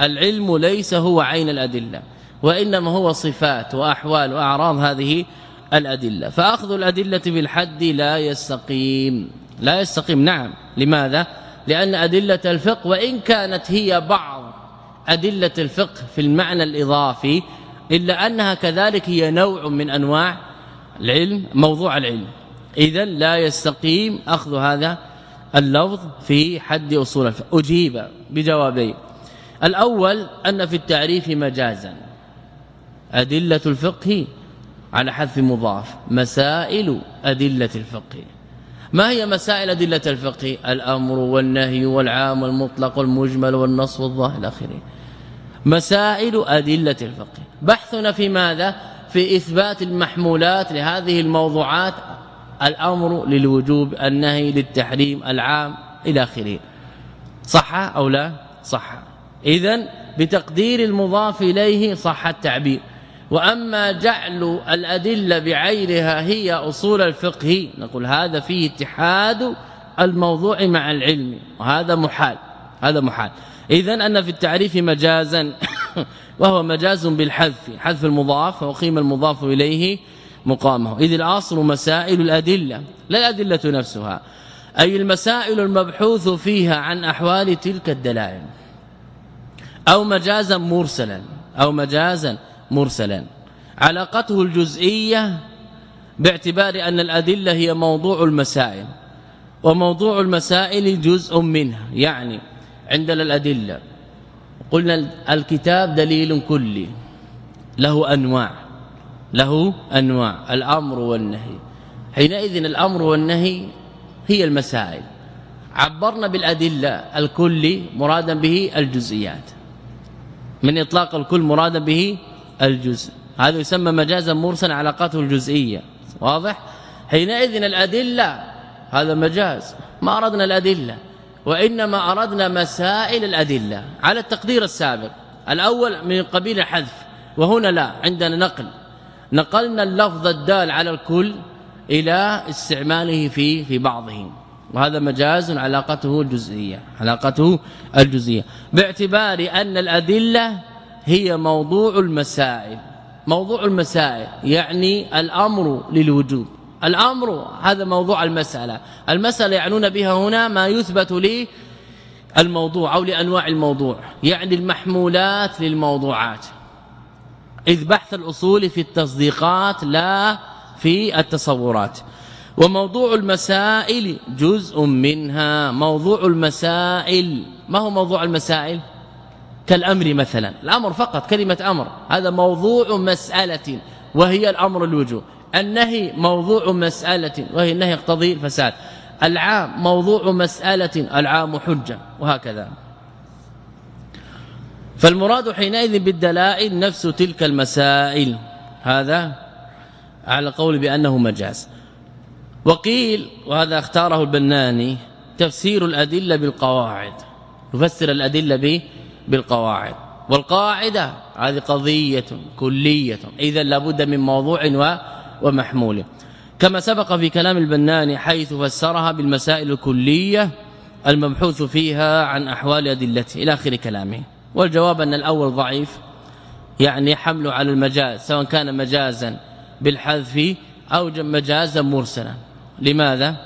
العلم ليس هو عين الأدلة وإنما هو صفات وأحوال وأعراض هذه الأدلة. فأخذ الأدلة بالحد لا يستقيم. لا يستقيم نعم. لماذا؟ لأن أدلة الفقه وإن كانت هي بعض أدلة الفقه في المعنى الإضافي إلا أنها كذلك هي نوع من أنواع العلم موضوع العلم. اذا لا يستقيم أخذ هذا اللفظ في حد أصول الفقه. أجيب بجوابين. الأول أن في التعريف مجازا. أدلة الفقه على حذف مضاف. مسائل أدلة الفقه. ما هي مسائل أدلة الفقه؟ الأمر والنهي والعام والمطلق والمجمل والنص والظاهر آخره. مسائل أدلة الفقه. بحثنا في ماذا؟ في إثبات المحمولات لهذه الموضوعات. الأمر للوجوب النهي للتحريم العام إلى آخره. صح أو لا؟ صح اذا بتقدير المضاف إليه صح التعبير. وأما جعل الأدلة بعينها هي أصول الفقه نقول هذا فيه اتحاد الموضوع مع العلم. وهذا محال هذا محال. اذا أن في التعريف مجازا وهو مجاز بالحذف حذف المضاف وقيم المضاف إليه مقامه. إذ الأصل مسائل الأدلة لا الأدلة نفسها. أي المسائل المبحوث فيها عن أحوال تلك الدلائل. أو مجازا مرسلا أو مجازا مرسلا. علاقته الجزئية باعتبار أن الأدلة هي موضوع المسائل وموضوع المسائل جزء منها يعني عندنا الأدلة. قلنا الكتاب دليل كلي له أنواع له أنواع الأمر والنهي. حينئذ الأمر والنهي هي المسائل. عبرنا بالأدلة الكلي مرادا به الجزئيات. من إطلاق الكل مرادا به الجزء. هذا يسمى مجازا مرسلا علاقاته الجزئية. واضح؟ حينئذ الأدلة هذا مجاز. ما أردنا الأدلة وإنما أردنا مسائل الأدلة على التقدير السابق. الأول من قبيل الحذف وهنا لا عندنا نقل. نقلنا اللفظ الدال على الكل إلى استعماله في في بعضهم. وهذا مجاز علاقته الجزئية علاقته الجزئية. باعتبار أن الأدلة هي موضوع المسائل موضوع المسائل يعني الأمر للوجوب. الأمر هذا موضوع المسألة. المسألة يعنون بها هنا ما يثبت لي الموضوع أو لأنواع الموضوع يعني المحمولات للموضوعات. إذ بحث الأصول في التصديقات لا في التصورات. وموضوع المسائل جزء منها. موضوع المسائل ما هو موضوع المسائل؟ كالأمر مثلا الأمر فقط كلمة أمر. هذا موضوع مسألة وهي الأمر الوجوب النهي موضوع مسألة وهي النهي يقتضي الفساد. العام موضوع مسألة العام حجة وهكذا. فالمراد حينئذ بالدلائل نفس تلك المسائل. هذا على قول بأنه مجاز. وقيل وهذا اختاره البناني تفسير الأدلة بالقواعد. يفسر الأدلة به بالقواعد. والقاعدة هذه قضية كلية. إذا لابد من موضوع ومحمول. كما سبق في كلام البناني حيث فسرها بالمسائل الكلية المبحوث فيها عن أحوال أدلته. إلى آخر كلامه. والجواب أن الأول ضعيف. يعني حمله على المجاز سواء كان مجازا بالحذف أو مجازا مرسلا. لماذا؟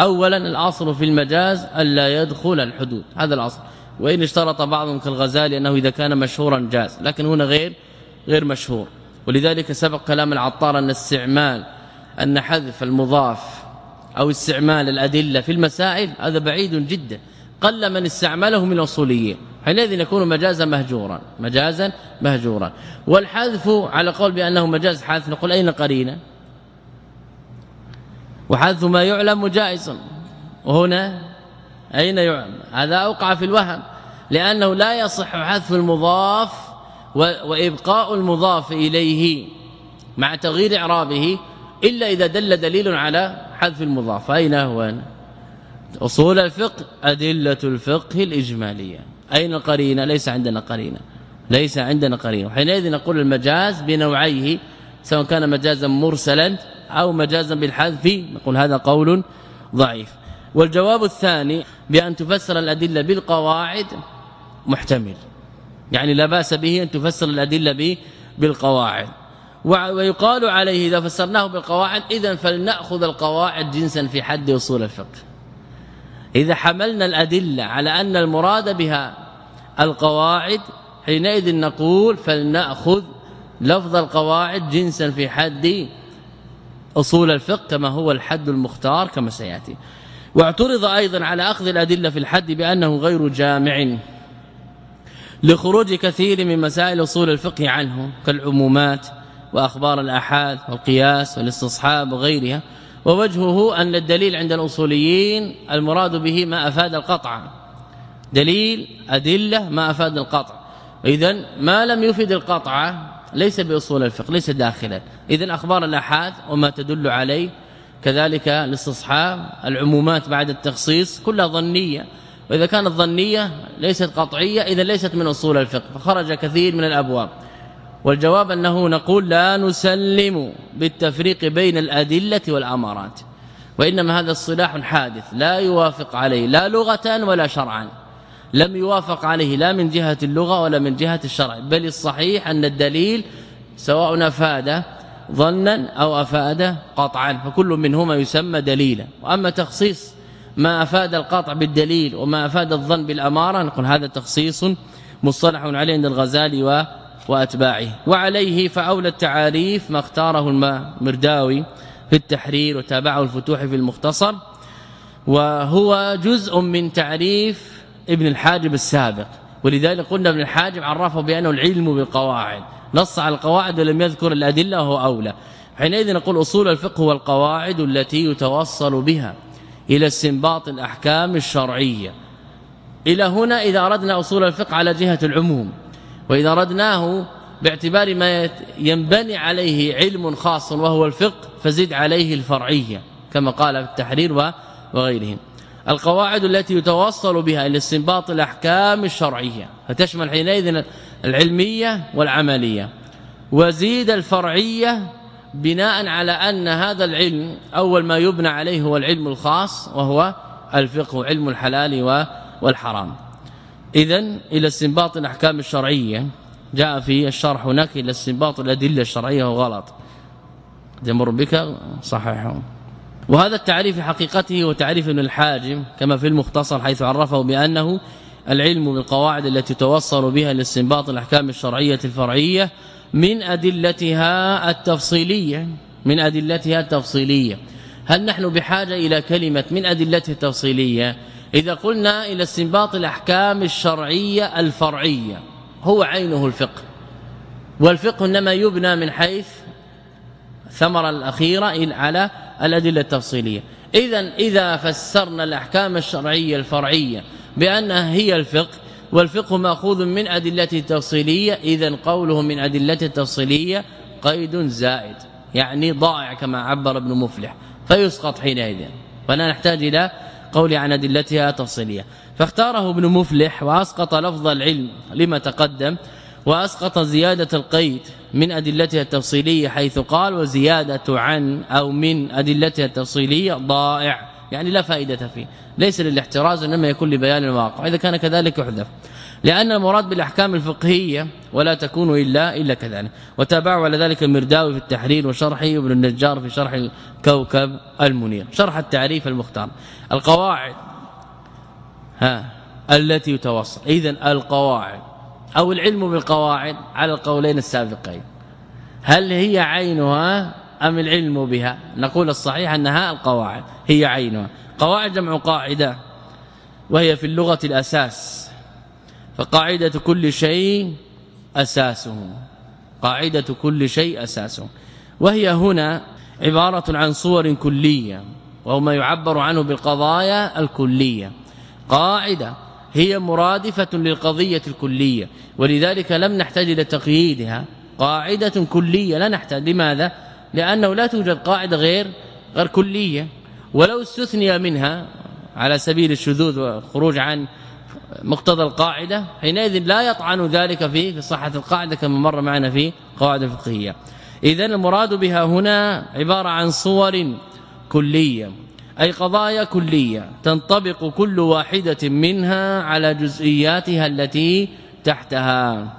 اولا الاصل في المجاز الا يدخل الحدود هذا الاصل وإن اشترط بعضهم كالغزالي أنه إذا كان مشهورا جاز لكن هنا غير غير مشهور. ولذلك سبق كلام العطار أن استعمال أن حذف المضاف أو استعمال الأدلة في المسائل هذا بعيد جدا. قل من استعمله من الأصوليين. حينئذ يكون مجازا مهجورا مجازا مهجورا. والحذف على قول بأنه مجاز حذف نقول أين قرينة؟ وحذف ما يعلم جائز. وهنا أين يعلم؟ هذا أوقع في الوهم لأنه لا يصح حذف المضاف وإبقاء المضاف إليه مع تغيير إعرابه إلا إذا دل دليل على حذف المضاف. أين هو؟ أصول الفقه أدلة الفقه الإجمالية. أين القرينة؟ ليس عندنا قرينة. ليس عندنا قرينة. وحينئذ نقول المجاز بنوعيه سواء كان مجازا مرسلا أو مجازا بالحذف نقول هذا قول ضعيف. والجواب الثاني بأن تفسر الأدلة بالقواعد محتمل. يعني لا بأس به أن تفسر الأدلة به بالقواعد. ويقال عليه إذا فسرناه بالقواعد اذا فلنأخذ القواعد جنسا في حد أصول الفقه. إذا حملنا الأدلة على أن المراد بها القواعد حينئذ نقول فلنأخذ لفظ القواعد جنسا في حد أصول الفقه كما هو الحد المختار كما سيأتي. واعترض أيضا على أخذ الأدلة في الحد بأنه غير جامع لخروج كثير من مسائل أصول الفقه عنه كالعمومات وأخبار الأحاد والقياس والاستصحاب وغيرها. ووجهه أن الدليل عند الأصوليين المراد به ما أفاد القطع. دليل أدلة ما أفاد القطع. اذا ما لم يفد القطع ليس بأصول الفقه ليس داخلا. اذا أخبار الأحاد وما تدل عليه كذلك الاستصحاب العمومات بعد التخصيص كلها ظنية. وإذا كانت ظنية ليست قطعية اذا ليست من أصول الفقه فخرج كثير من الأبواب. والجواب أنه نقول لا نسلم بالتفريق بين الأدلة والأمارات وإنما هذا الصلاح حادث لا يوافق عليه لا لغة ولا شرعا. لم يوافق عليه لا من جهة اللغة ولا من جهة الشرع بل الصحيح أن الدليل سواء أفاد ظنا أو أفاد قطعا فكل منهما يسمى دليلا. وأما تخصيص ما أفاد القطع بالدليل وما أفاد الظن بالأمارة نقول هذا تخصيص مصطلح عليه عند الغزالي وأتباعه. وعليه فأولى التعاريف ما اختاره المرداوي في التحرير وتابعه الفتوح في المختصر وهو جزء من تعريف ابن الحاجب السابق. ولذلك قلنا ابن الحاجب عرفه بأنه العلم بالقواعد. نص على القواعد ولم يذكر الأدلة وهو أولى. حينئذ نقول أصول الفقه والقواعد التي يتوصل بها إلى استنباط الأحكام الشرعية. إلى هنا إذا أردنا أصول الفقه على جهة العموم وإذا أردناه باعتبار ما ينبني عليه علم خاص وهو الفقه فزد عليه الفرعية كما قال في التحرير وغيره القواعد التي يتوصل بها إلى استنباط الأحكام الشرعية فتشمل حينئذ العلمية والعملية. وزيد الفرعية بناء على أن هذا العلم أول ما يبنى عليه هو العلم الخاص وهو الفقه علم الحلال والحرام. اذا إلى استنباط الأحكام الشرعية جاء في الشرح هناك إلى استنباط الأدلة الشرعية وغلط. يمر بك صحيح وهذا التعريف حقيقته هو تعريف ابن الحاجم كما في المختصر حيث عرفه بأنه العلم بالقواعد التي توصل بها لاستنباط الأحكام الشرعية الفرعية من أدلتها التفصيلية من أدلتها التفصيلية. هل نحن بحاجة إلى كلمة من ادلته التفصيلية؟ إذا قلنا إلى استنباط الأحكام الشرعية الفرعية هو عينه الفقه. والفقه إنما يبنى من حيث الثمره الأخيرة على الأدلة التفصيلية. اذا إذا فسرنا الأحكام الشرعية الفرعية بأنها هي الفقه والفقه مأخوذ من ادلته التفصيليه اذا قوله من ادلته التفصيليه قيد زائد يعني ضائع كما عبر ابن مفلح فيسقط حينئذ. فلا نحتاج إلى قول عن أدلتها تفصيلية. فاختاره ابن مفلح وأسقط لفظ العلم لما تقدم وأسقط زيادة القيد من أدلتها التفصيلية حيث قال وزيادة عن أو من أدلتها التفصيلية ضائع. يعني لا فائدة فيه. ليس للاحتراز انما يكون لبيان الواقع. إذا كان كذلك يحذف. لأن المراد بالأحكام الفقهية ولا تكون إلا إلا كذلك. وتابعوا على ذلك المرداوي في التحرير وشرحه وابن النجار في شرح الكوكب المنير. شرح التعريف المختار. القواعد. ها التي يتوصل اذا القواعد. أو العلم بالقواعد على القولين السابقين. هل هي عينها أم العلم بها؟ نقول الصحيح أنها القواعد هي عينها. قواعد جمع قاعدة وهي في اللغة الأساس. فقاعدة كل شيء أساسه. قاعدة كل شيء أساسه. وهي هنا عبارة عن صور كلية وهو ما يعبر عنه بالقضايا الكلية. قاعدة هي مرادفة للقضية الكلية ولذلك لم نحتاج إلى تقييدها. قاعدة كلية لا نحتاج. لماذا؟ لأنه لا توجد قاعدة غير غير كلية. ولو استثني منها على سبيل الشذوذ والخروج عن مقتضى القاعدة حينئذ لا يطعن ذلك في صحة القاعدة كما مر معنا في قواعد الفقهية. اذا المراد بها هنا عبارة عن صور كلية. أي قضايا كلية تنطبق كل واحدة منها على جزئياتها التي تحتها.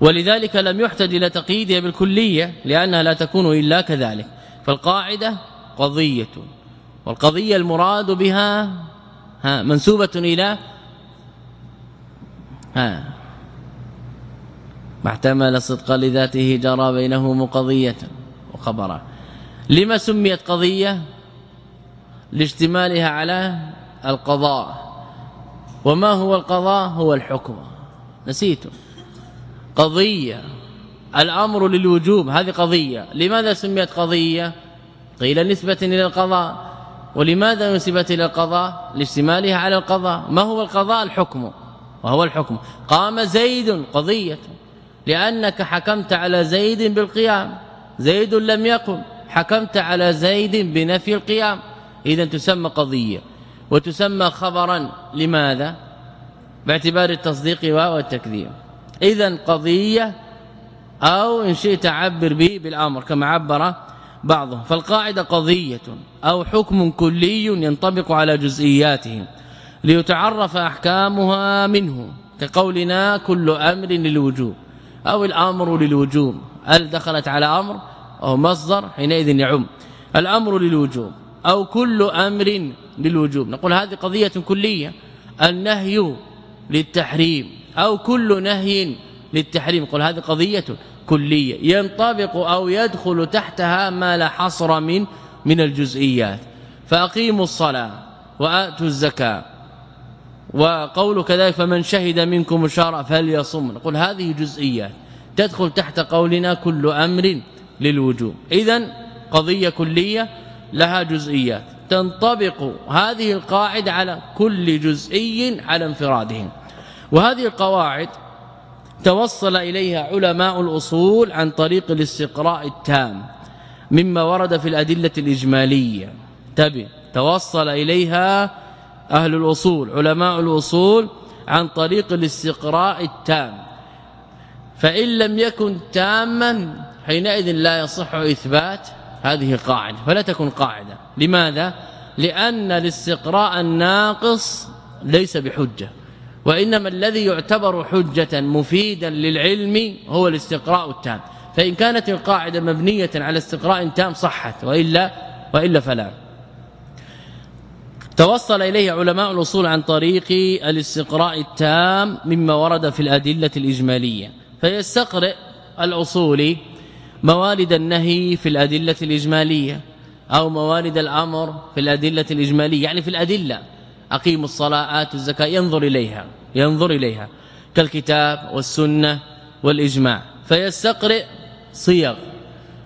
ولذلك لم يحتج إلى تقييدها بالكلية لأنها لا تكون إلا كذلك. فالقاعدة قضية والقضية المراد بها ها منسوبة إلى ها ما احتمل صدق لذاته جرى بينه قضية وخبرا. لما سميت قضية؟ لاشتمالها على القضاء. وما هو القضاء؟ هو الحكم. نسيته. قضية. الأمر للوجوب. هذه قضية. لماذا سميت قضية؟ قيل نسبة إلى القضاء. ولماذا نسبت إلى القضاء؟ لاشتمالها على القضاء. ما هو القضاء؟ الحكم. وهو الحكم. قام زيد قضية. لأنك حكمت على زيد بالقيام. زيد لم يقم. حكمت على زيد بنفي القيام. اذا تسمى قضية وتسمى خبرا. لماذا؟ باعتبار التصديق والتكذيب. اذا قضية أو إن شئت عبر به بالأمر كما عبر بعضهم. فالقاعدة قضية أو حكم كلي ينطبق على جزئياته ليتعرف أحكامها منه كقولنا كل أمر للوجوب أو الأمر للوجوب. هل دخلت على أمر أو مصدر؟ حينئذ يعم. الأمر للوجوب. أو كل أمر للوجوب. نقول هذه قضية كلية. النهي للتحريم أو كل نهي للتحريم. نقول هذه قضية كلية. ينطبق أو يدخل تحتها ما لا حصر من من الجزئيات. فأقيموا الصلاة وآتوا الزكاة. وقول كذلك فمن شهد منكم الشهر فليصم. نقول هذه جزئيات. تدخل تحت قولنا كل أمر للوجوب. اذا قضية كلية لها جزئيات. تنطبق هذه القاعدة على كل جزئي على انفراده وهذه القواعد توصل إليها علماء الأصول عن طريق الاستقراء التام مما ورد في الأدلة الإجمالية. تبي توصل إليها أهل الأصول علماء الأصول عن طريق الاستقراء التام. فإن لم يكن تاما حينئذ لا يصح إثبات هذه قاعدة فلا تكون قاعدة. لماذا؟ لأن الاستقراء الناقص ليس بحجة. وإنما الذي يعتبر حجة مفيدا للعلم هو الاستقراء التام. فإن كانت القاعدة مبنية على استقراء تام صحت وإلا وإلا فلا. توصل إليه علماء الأصول عن طريق الاستقراء التام مما ورد في الأدلة الإجمالية. فيستقرئ الاصولي موارد النهي في الأدلة الإجمالية أو موارد الأمر في الأدلة الإجمالية. يعني في الأدلة أقيموا الصلاة آتوا الزكاة ينظر إليها ينظر إليها. كالكتاب والسنة والإجماع. فيستقرئ صيغ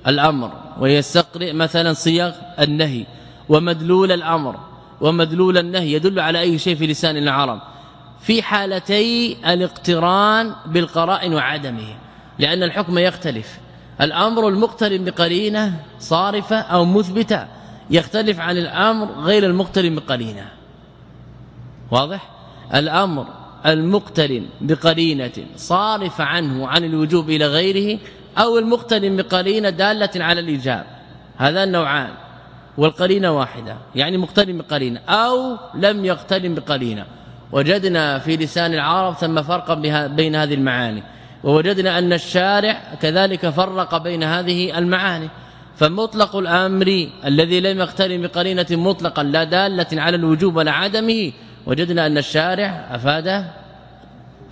الأمر ويستقرئ مثلا صيغ النهي. ومدلول الأمر ومدلول النهي. يدل على أي شيء في لسان العرب؟ في حالتي الاقتران بالقرائن وعدمه لأن الحكم يختلف. الأمر المقترن بقرينه صارفة أو مثبتة يختلف عن الأمر غير المقترن بقرينه واضح؟ الأمر المقترن بقرينه صارف عنه عن الوجوب إلى غيره أو المقترن بقرينه دالة على الإيجاب. هذا النوعان. والقرينة واحدة يعني مقترن بقرينه أو لم يقترن بقرينه وجدنا في لسان العرب ثم فرقا بين هذه المعاني. ووجدنا أن الشارع كذلك فرق بين هذه المعاني. فمطلق الأمر الذي لم يقترن بقرينة مطلقا لا دالة على الوجوب ولا عدمه وجدنا أن الشارع أفاد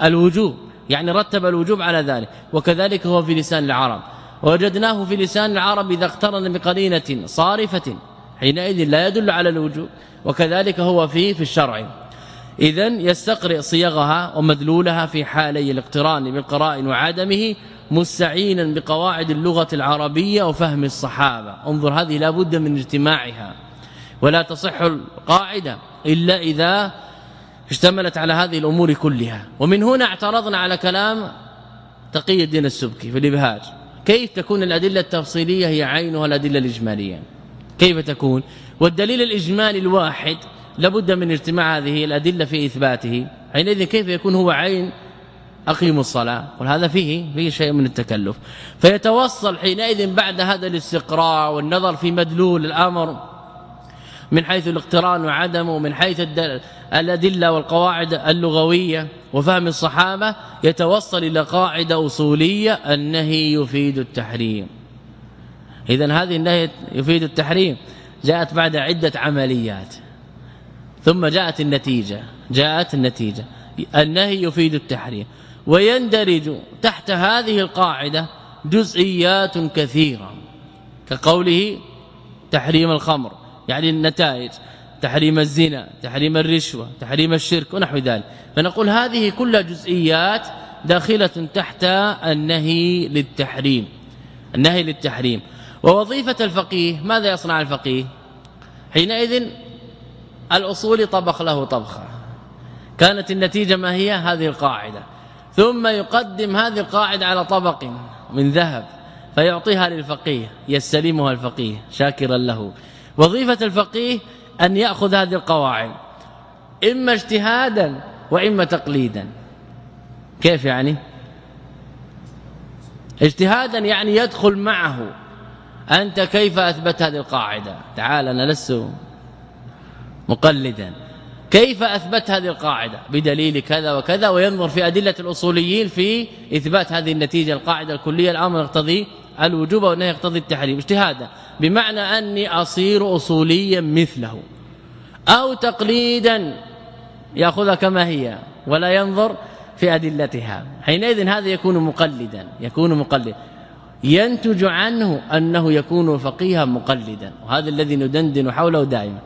الوجوب يعني رتب الوجوب على ذلك وكذلك هو في لسان العرب. وجدناه في لسان العرب إذا اقترن بقرينة صارفة حينئذ لا يدل على الوجوب وكذلك هو في في الشرع. اذا يستقرئ صيغها ومدلولها في حالي الاقتران بالقراء وعدمه مستعينا بقواعد اللغة العربية وفهم الصحابة. انظر هذه لا بد من اجتماعها. ولا تصح القاعدة إلا إذا اشتملت على هذه الأمور كلها. ومن هنا اعترضنا على كلام تقي الدين السبكي في الإبهاج. كيف تكون الأدلة التفصيلية هي عينها الأدلة الإجمالية؟ كيف تكون؟ والدليل الإجمالي الواحد لابد من اجتماع هذه الأدلة في إثباته. حينئذ كيف يكون هو عين أقيموا الصلاة؟ قل هذا فيه فيه شيء من التكلف. فيتوصل حينئذ بعد هذا الاستقراء والنظر في مدلول الأمر من حيث الاقتران وعدمه ومن حيث الأدلة والقواعد اللغوية وفهم الصحابة يتوصل إلى قاعدة أصولية النهي يفيد التحريم. اذا هذه النهي يفيد التحريم. جاءت بعد عدة عمليات. ثم جاءت النتيجة جاءت النتيجة. النهي يفيد التحريم. ويندرج تحت هذه القاعدة جزئيات كثيرة كقوله تحريم الخمر يعني النتائج تحريم الزنا تحريم الرشوة تحريم الشرك ونحو ذلك. فنقول هذه كلها جزئيات داخلة تحت النهي للتحريم. النهي للتحريم. ووظيفة الفقيه ماذا يصنع الفقيه؟ حينئذ الأصول طبخ له طبخة. كانت النتيجة ما هي؟ هذه القاعدة. ثم يقدم هذه القاعدة على طبق من ذهب فيعطيها للفقيه يستلمها الفقيه شاكرا له. وظيفة الفقيه أن يأخذ هذه القواعد إما اجتهادا وإما تقليدا. كيف يعني؟ اجتهادا يعني يدخل معه. أنت كيف أثبت هذه القاعدة؟ تعال أنا لست مقلدا. كيف أثبت هذه القاعدة؟ بدليل كذا وكذا وينظر في أدلة الأصوليين في إثبات هذه النتيجة القاعدة الكلية. الأمر يقتضي الوجوب والنهي يقتضي التحريم. اجتهادا. بمعنى أني أصير اصوليا مثله. أو تقليدا. يأخذها كما هي ولا ينظر في أدلتها. حينئذ هذا يكون مقلدا. يكون مقلدا ينتج عنه أنه يكون فقيها مقلدا. وهذا الذي ندندن حوله دائما.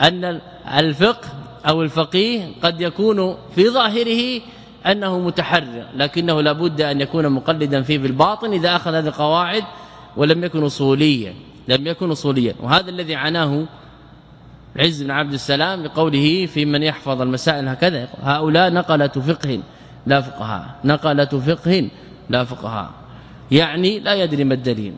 أن الفقه أو الفقيه قد يكون في ظاهره أنه متحرر لكنه لابد أن يكون مقلدا فيه بالباطن إذا أخذ هذه القواعد ولم يكن أصوليا لم يكن أصوليا. وهذا الذي عناه عز بن عبد السلام بقوله في من يحفظ المسائل هكذا هؤلاء نقلة فقه لا فقهاء نقلة فقه لا فقهاء. يعني لا يدري ما الدليل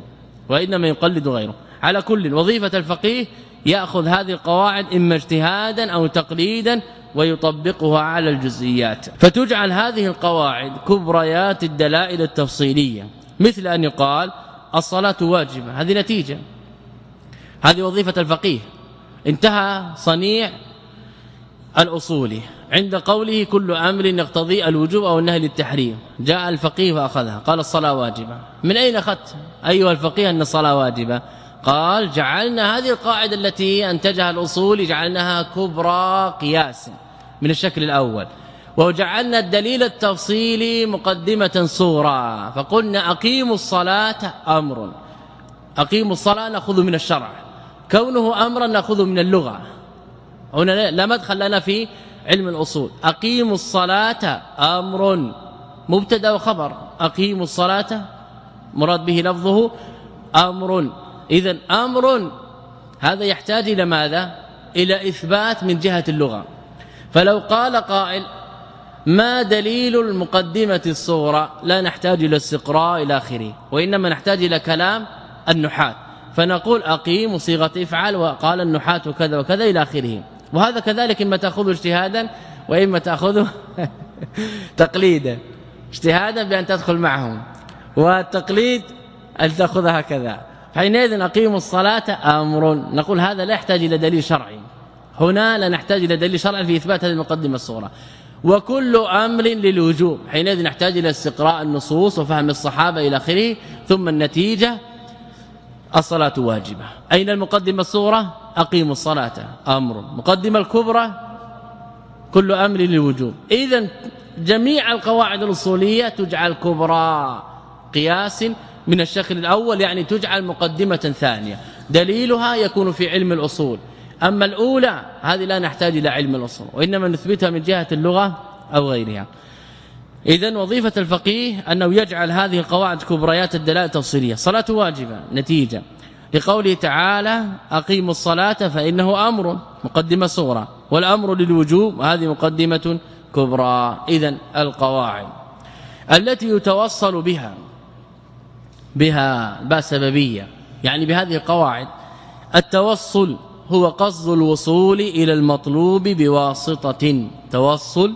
وإنما يقلد غيره. على كل وظيفة الفقيه يأخذ هذه القواعد إما اجتهادا أو تقليدا ويطبقها على الجزئيات. فتجعل هذه القواعد كبريات الدلائل التفصيلية. مثل أن يقال الصلاة واجبة. هذه نتيجة. هذه وظيفة الفقيه. انتهى صنيع الأصولي عند قوله كل أمر يقتضي الوجوب أو النهي للتحريم. جاء الفقيه فأخذها. قال الصلاة واجبة. من أين أخذت؟ أيها الفقيه أن الصلاة واجبة. قال جعلنا هذه القاعدة التي أنتجها الأصول جعلناها كبرى قياس من الشكل الأول. وجعلنا الدليل التفصيلي مقدمة صورة فقلنا أقيموا الصلاة أمر. أقيموا الصلاة نأخذ من الشرع. كونه أمرا نأخذ من اللغة. هنا لا مدخل لنا في علم الأصول. أقيموا الصلاة أمر. مبتدأ وخبر أقيموا الصلاة مراد به لفظه أمر. اذا أمر هذا يحتاج إلى ماذا؟ إلى إثبات من جهة اللغة. فلو قال قائل ما دليل المقدمة الصغرى؟ لا نحتاج إلى استقراء إلى آخره وإنما نحتاج إلى كلام النحاة. فنقول اقيم صيغة افعل وقال النحاة كذا وكذا إلى آخره. وهذا كذلك إما تأخذه اجتهادا وإما تأخذه تقليدا. اجتهادا بأن تدخل معهم. والتقليد أن تأخذها كذا. حينئذ اقيموا الصلاة أمر. نقول هذا لا يحتاج إلى دليل شرعي. هنا لا نحتاج إلى دليل شرعي في إثبات هذه المقدمة الصغرى وكل أمر للوجوب. حينئذ نحتاج إلى استقراء النصوص وفهم الصحابة إلى آخره ثم النتيجة الصلاة واجبة. أين المقدمة الصغرى أقيموا الصلاة أمر. المقدمه الكبرى كل أمر للوجوب. اذا جميع القواعد الأصولية تجعل كبرى قياس من الشكل الأول يعني تجعل مقدمة ثانية. دليلها يكون في علم الأصول. أما الأولى هذه لا نحتاج إلى علم الأصول وإنما نثبتها من جهة اللغة أو غيرها. اذا وظيفة الفقيه أنه يجعل هذه القواعد كبريات الدلاله التفصيلية. صلاة واجبة نتيجة. لقوله تعالى أقيموا الصلاة فإنه أمر مقدمة صغرى. والأمر للوجوب هذه مقدمة كبرى. اذا القواعد التي يتوصل بها بها باء سببيه يعني بهذه القواعد التوصل هو قصد الوصول إلى المطلوب بواسطة. توصل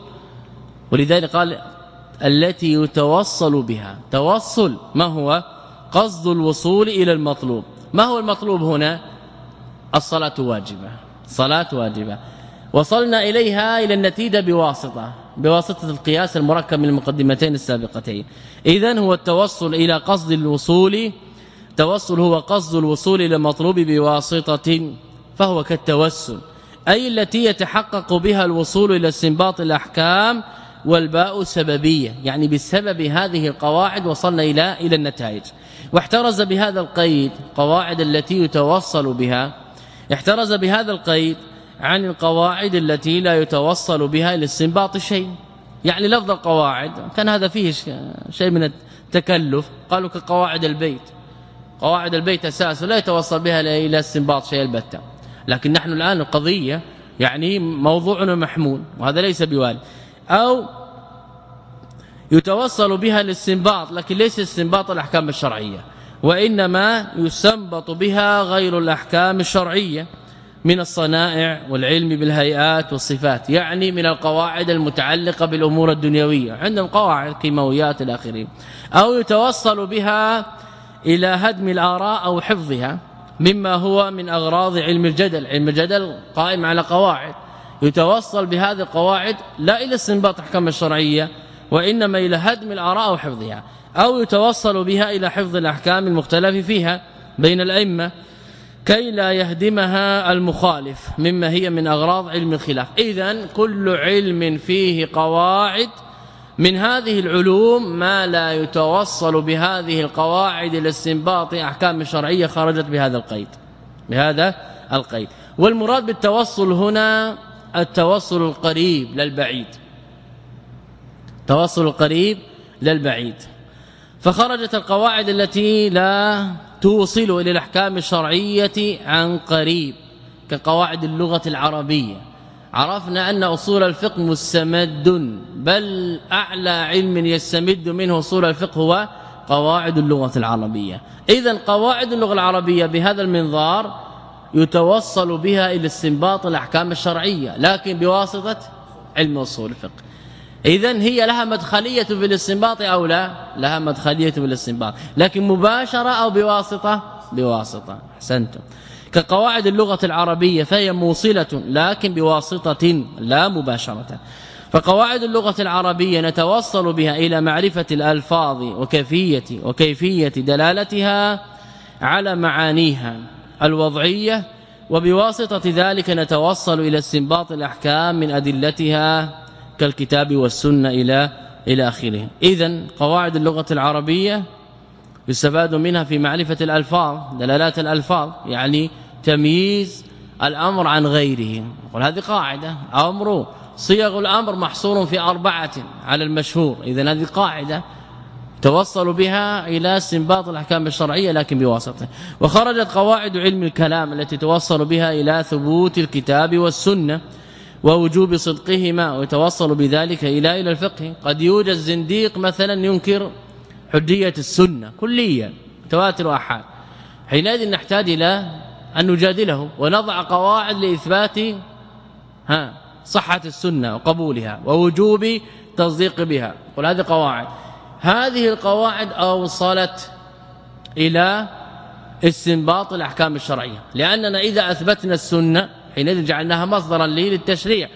ولذلك قال التي يتوصل بها. توصل ما هو؟ قصد الوصول إلى المطلوب. ما هو المطلوب هنا؟ الصلاة واجبة. صلاة واجبة. وصلنا إليها إلى النتيجة بواسطة. بواسطة القياس المركب من المقدمتين السابقتين. اذا هو التوصل إلى قصد الوصول. توصل هو قصد الوصول إلى المطلوب بواسطة فهو كالتوسل. أي التي يتحقق بها الوصول إلى استنباط الأحكام والباء سببية يعني بسبب هذه القواعد وصلنا إلى إلى النتائج. واحترز بهذا القيد قواعد التي يتوصل بها احترز بهذا القيد عن القواعد التي لا يتوصل بها إلى استنباط شيء. يعني لفظ القواعد كان هذا فيه شيء من التكلف. قالوا كقواعد البيت. قواعد البيت أساس لا يتوصل بها إلى استنباط شيء البتة. لكن نحن الآن القضية يعني موضوعنا محمول وهذا ليس بوالي أو يتوصل بها للاستنباط لكن ليس استنباط الأحكام الشرعية. وإنما يستنبط بها غير الأحكام الشرعية. من الصنائع والعلم بالهيئات والصفات يعني من القواعد المتعلقة بالأمور الدنيوية عندهم قواعد كيماويات الآخرين. أو يتوصل بها إلى هدم الآراء أو حفظها مما هو من أغراض علم الجدل. علم الجدل قائم على قواعد. يتوصل بهذه القواعد لا إلى استنباط احكام الشرعية وإنما إلى هدم الآراء وحفظها أو يتوصل بها إلى حفظ الأحكام المختلف فيها بين الأئمة. كي لا يهدمها المخالف مما هي من أغراض علم الخلاف. اذا كل علم فيه قواعد. من هذه العلوم ما لا يتوصل بهذه القواعد إلى استنباط أحكام شرعية خرجت بهذا القيد. بهذا القيد. والمراد بالتوصل هنا التوصل القريب للبعيد. توصل القريب للبعيد. فخرجت القواعد التي لا توصل إلى الأحكام الشرعية عن قريب كقواعد اللغة العربية. عرفنا أن أصول الفقه مستمد بل أعلى علم يستمد منه أصول الفقه هو قواعد اللغة العربية. إذا قواعد اللغة العربية بهذا المنظار يتوصل بها إلى استنباط الأحكام الشرعية لكن بواسطة علم أصول الفقه. اذا هي لها مدخلية في الاستنباط أو لا؟ لها مدخلية في الاستنباط. لكن مباشرة أو بواسطة؟ بواسطة. أحسنتم. كقواعد اللغة العربية فهي موصلة لكن بواسطة لا مباشرة. فقواعد اللغة العربية نتوصل بها إلى معرفة الألفاظ وكيفية وكيفية دلالتها على معانيها الوضعية وبواسطة ذلك نتوصل إلى استنباط الأحكام من أدلتها كالكتاب والسنة إلى إلى آخره. إذا قواعد اللغة العربية يستفاد منها في معرفة الألفاظ دلالات الألفاظ يعني تمييز الأمر عن غيره. قل هذه قاعدة. أمر صيغ الأمر محصور في أربعة على المشهور. إذا هذه قاعدة توصلوا بها إلى استنباط الأحكام الشرعية لكن بواسطة. وخرجت قواعد علم الكلام التي توصل بها إلى ثبوت الكتاب والسنة. ووجوب صدقهما ويتوصل بذلك إلى إلى الفقه. قد يوجد زنديق مثلا ينكر حجية السنة كليا تواتر أحاد. حينئذ نحتاج إلى أن نجادله ونضع قواعد لإثبات ها صحة السنة وقبولها ووجوب تصديق بها. قل هذه قواعد. هذه القواعد أوصلت إلى استنباط الأحكام الشرعية لأننا إذا أثبتنا السنة حينئذ جعلناها مصدرا للتشريع.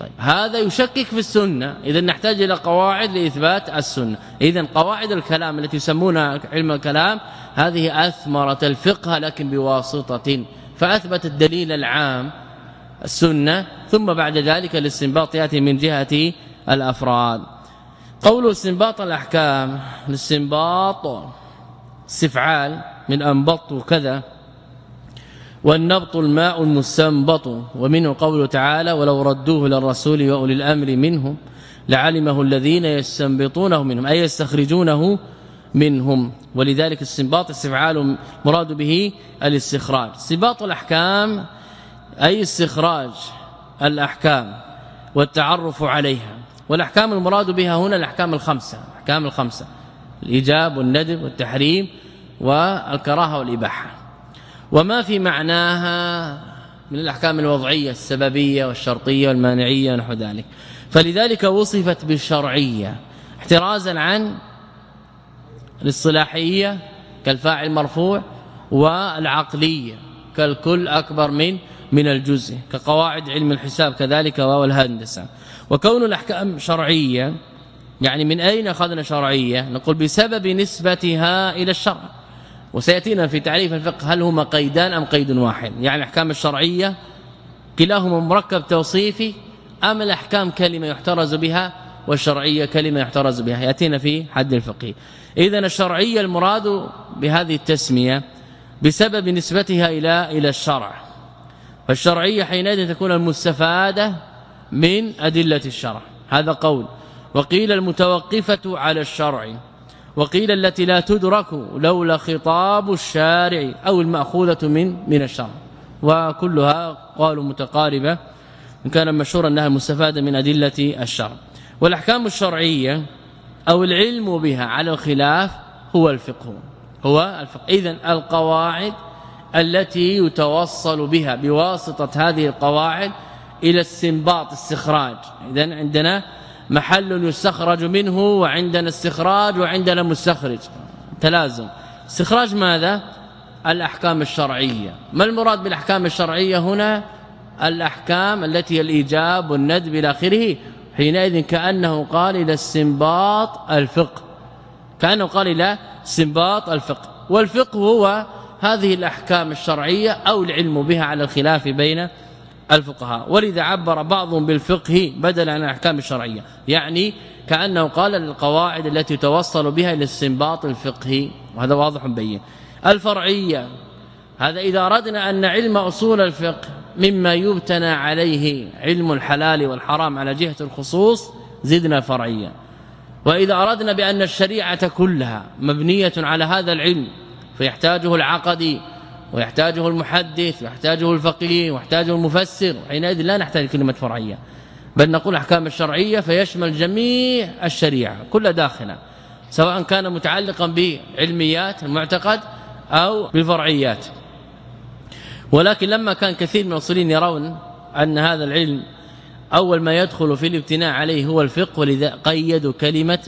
طيب هذا يشكك في السنة. إذا نحتاج إلى قواعد لإثبات السنة. إذا قواعد الكلام التي يسمونها علم الكلام هذه أثمرت الفقه لكن بواسطة فأثبت الدليل العام السنة ثم بعد ذلك الاستنباط يأتي من جهة الأفراد. قول استنباط الأحكام الاستنباط استفعال من انبط كذا والنبط الماء المستنبط ومنه قوله تعالى ولو ردوه للرسول وأولي الأمر منهم لعلمه الذين يستنبطونه منهم أي يستخرجونه منهم. ولذلك استنباط استفعال مراد به الاستخراج. استنباط الأحكام أي استخراج الأحكام والتعرف عليها. والأحكام المراد بها هنا الأحكام الخمسة الأحكام الخمسة الإيجاب والندب والتحريم والكراهة والإباحة. وما في معناها من الأحكام الوضعية السببية والشرطية والمانعية ونحو ذلك. فلذلك وصفت بالشرعية احترازا عن الاصطلاحية كالفاعل مرفوع والعقلية كالكل أكبر من من الجزء كقواعد علم الحساب كذلك والهندسه وكون الأحكام شرعية يعني من أين أخذنا شرعية؟ نقول بسبب نسبتها إلى الشرع. وسيأتينا في تعريف الفقه هل هما قيدان أم قيد واحد. يعني الأحكام الشرعية كلاهما مركب توصيفي أم الأحكام كلمة يحترز بها والشرعية كلمة يحترز بها. يأتينا في حد الفقه. اذا الشرعية المراد بهذه التسمية بسبب نسبتها إلى إلى الشرع. فالشرعية حينئذ تكون المستفادة من أدلة الشرع. هذا قول. وقيل المتوقفة على الشرع. وقيل التي لا تدرك لولا خطاب الشارع أو المأخوذة من من الشرع. وكلها قالوا متقاربة إن كان مشهورا أنها مستفادة من أدلة الشرع. والأحكام الشرعية أو العلم بها على الخلاف هو الفقه. هو الفقه. اذا القواعد التي يتوصل بها بواسطة هذه القواعد إلى استنباط استخراج. اذا عندنا محل يستخرج منه وعندنا استخراج وعندنا مستخرج. تلازم. استخراج ماذا؟ الأحكام الشرعية. ما المراد بالأحكام الشرعية هنا؟ الأحكام التي هي الإيجاب والندب إلى آخره. حينئذ كأنه قال إلى استنباط الفقه. كأنه قال إلى استنباط الفقه. والفقه هو هذه الأحكام الشرعية أو العلم بها على الخلاف بين الفقهاء. ولذا عبر بعضهم بالفقه بدلا عن الأحكام الشرعية. يعني كأنه قال القواعد التي توصل بها إلى استنباط الفقه وهذا واضح بين. الفرعية هذا إذا أردنا أن علم أصول الفقه مما يبتنى عليه علم الحلال والحرام على جهة الخصوص زدنا فرعيا وإذا أردنا بأن الشريعة كلها مبنية على هذا العلم فيحتاجه العقدي ويحتاجه المحدث ويحتاجه الفقيه ويحتاجه المفسر. حينئذ لا نحتاج كلمه فرعية. بل نقول أحكام الشرعية فيشمل جميع الشريعة كل داخلة. سواء كان متعلقا بعلميات المعتقد أو بالفرعيات. ولكن لما كان كثير من المصريين يرون أن هذا العلم أول ما يدخل في الابتناء عليه هو الفقه ولذا قيدوا كلمة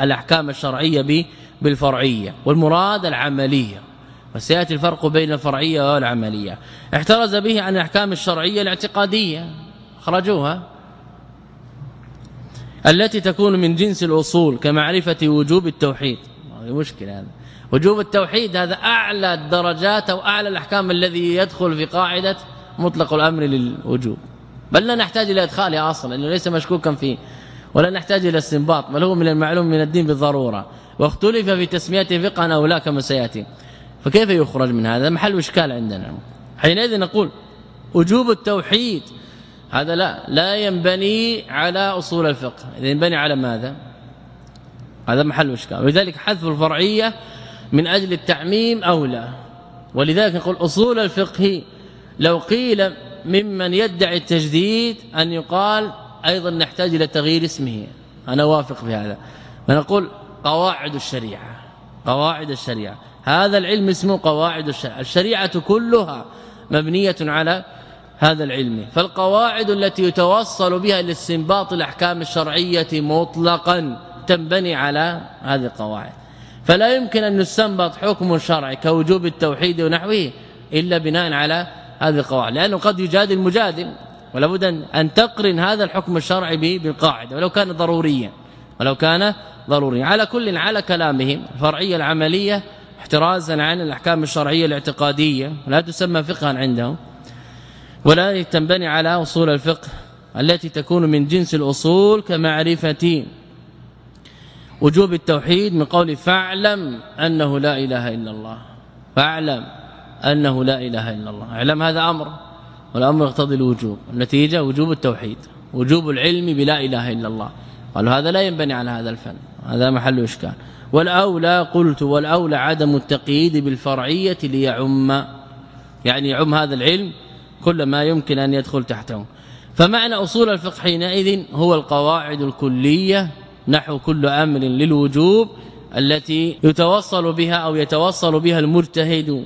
الأحكام الشرعية بالفرعية. والمراد العملية. وسيأتي الفرق بين الفرعية والعملية. احترز به عن الأحكام الشرعية الاعتقادية. خرجوها التي تكون من جنس الأصول كمعرفة وجوب التوحيد. هذه مشكلة هذا وجوب التوحيد هذا أعلى الدرجات أو أعلى الأحكام الذي يدخل في قاعدة مطلق الأمر للوجوب. بل لا نحتاج إلى ادخالها أصلا لأنه ليس مشكوكا فيه. ولا نحتاج إلى استنباط بل هو من المعلوم من الدين بالضرورة. واختلف في تسميته فقها أو لا كما سيأتي. فكيف يخرج من هذا؟ محل إشكال عندنا. حينئذ نقول وجوب التوحيد هذا لا لا ينبني على أصول الفقه. ينبني على ماذا؟ هذا محل إشكال. ولذلك حذف الفرعية من أجل التعميم أولى. ولذلك نقول أصول الفقه لو قيل ممن يدعي التجديد أن يقال أيضا نحتاج إلى تغيير اسمه. أنا وافق في هذا. فنقول قواعد الشريعة. قواعد الشريعة. هذا العلم اسمه قواعد الشريعه الشريعة كلها مبنية على هذا العلم. فالقواعد التي يتوصل بها لاستنباط الأحكام الشرعية مطلقا تنبني على هذه القواعد. فلا يمكن أن نستنبط حكم شرعي كوجوب التوحيد ونحوه إلا بناء على هذه القواعد لأنه قد يجادل مجادل ولا بد ان تقرن هذا الحكم الشرعي بالقاعدة ولو كان ضروريا ولو كان ضروريا. على كل على كلامهم الفرعيه العملية احترازا عن الأحكام الشرعية الاعتقادية لا تسمى فقها عندهم ولا تنبني على أصول الفقه التي تكون من جنس الأصول كمعرفة وجوب التوحيد من قول فاعلم أنه لا إله إلا الله. فاعلم أنه لا إله إلا الله. اعلم هذا أمر والأمر يقتضي الوجوب. النتيجة وجوب التوحيد وجوب العلم بلا إله إلا الله. قالوا هذا لا ينبني على هذا الفن هذا محل إشكال. والأولى قلت والأولى عدم التقييد بالفرعية ليعم. يعني يعم هذا العلم كل ما يمكن أن يدخل تحته. فمعنى أصول الفقه حينئذ هو القواعد الكلية نحو كل أمر للوجوب التي يتوصل بها أو يتوصل بها المجتهد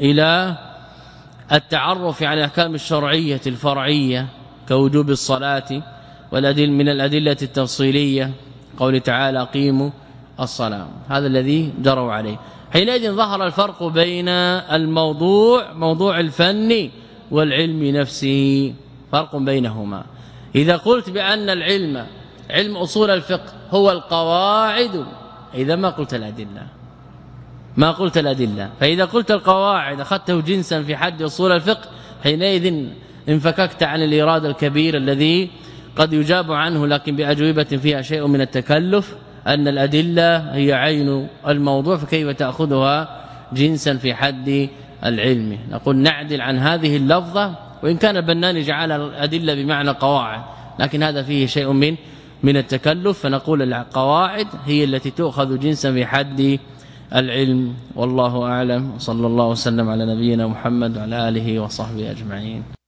إلى التعرف على الأحكام الشرعية الفرعية كوجوب الصلاة والادل من الأدلة التفصيلية. قول تعالى قيموا الصلاة. هذا الذي جروا عليه. حينئذ ظهر الفرق بين الموضوع موضوع الفن والعلم نفسه. فرق بينهما. إذا قلت بأن العلم علم أصول الفقه هو القواعد إذا ما قلت الأدلة. ما قلت الأدلة. فإذا قلت القواعد أخذته جنسا في حد أصول الفقه حينئذ انفككت عن الإرادة الكبير الذي قد يجاب عنه لكن بأجوبة فيها شيء من التكلف. أن الأدلة هي عين الموضوع فكيف تأخذها جنسا في حد العلم؟ نقول نعدل عن هذه اللفظة وإن كان البنان جعل الأدلة بمعنى قواعد لكن هذا فيه شيء من من التكلف فنقول القواعد هي التي تؤخذ جنسا في حد العلم. والله أعلم صلى الله وسلم على نبينا محمد وعلى آله وصحبه أجمعين.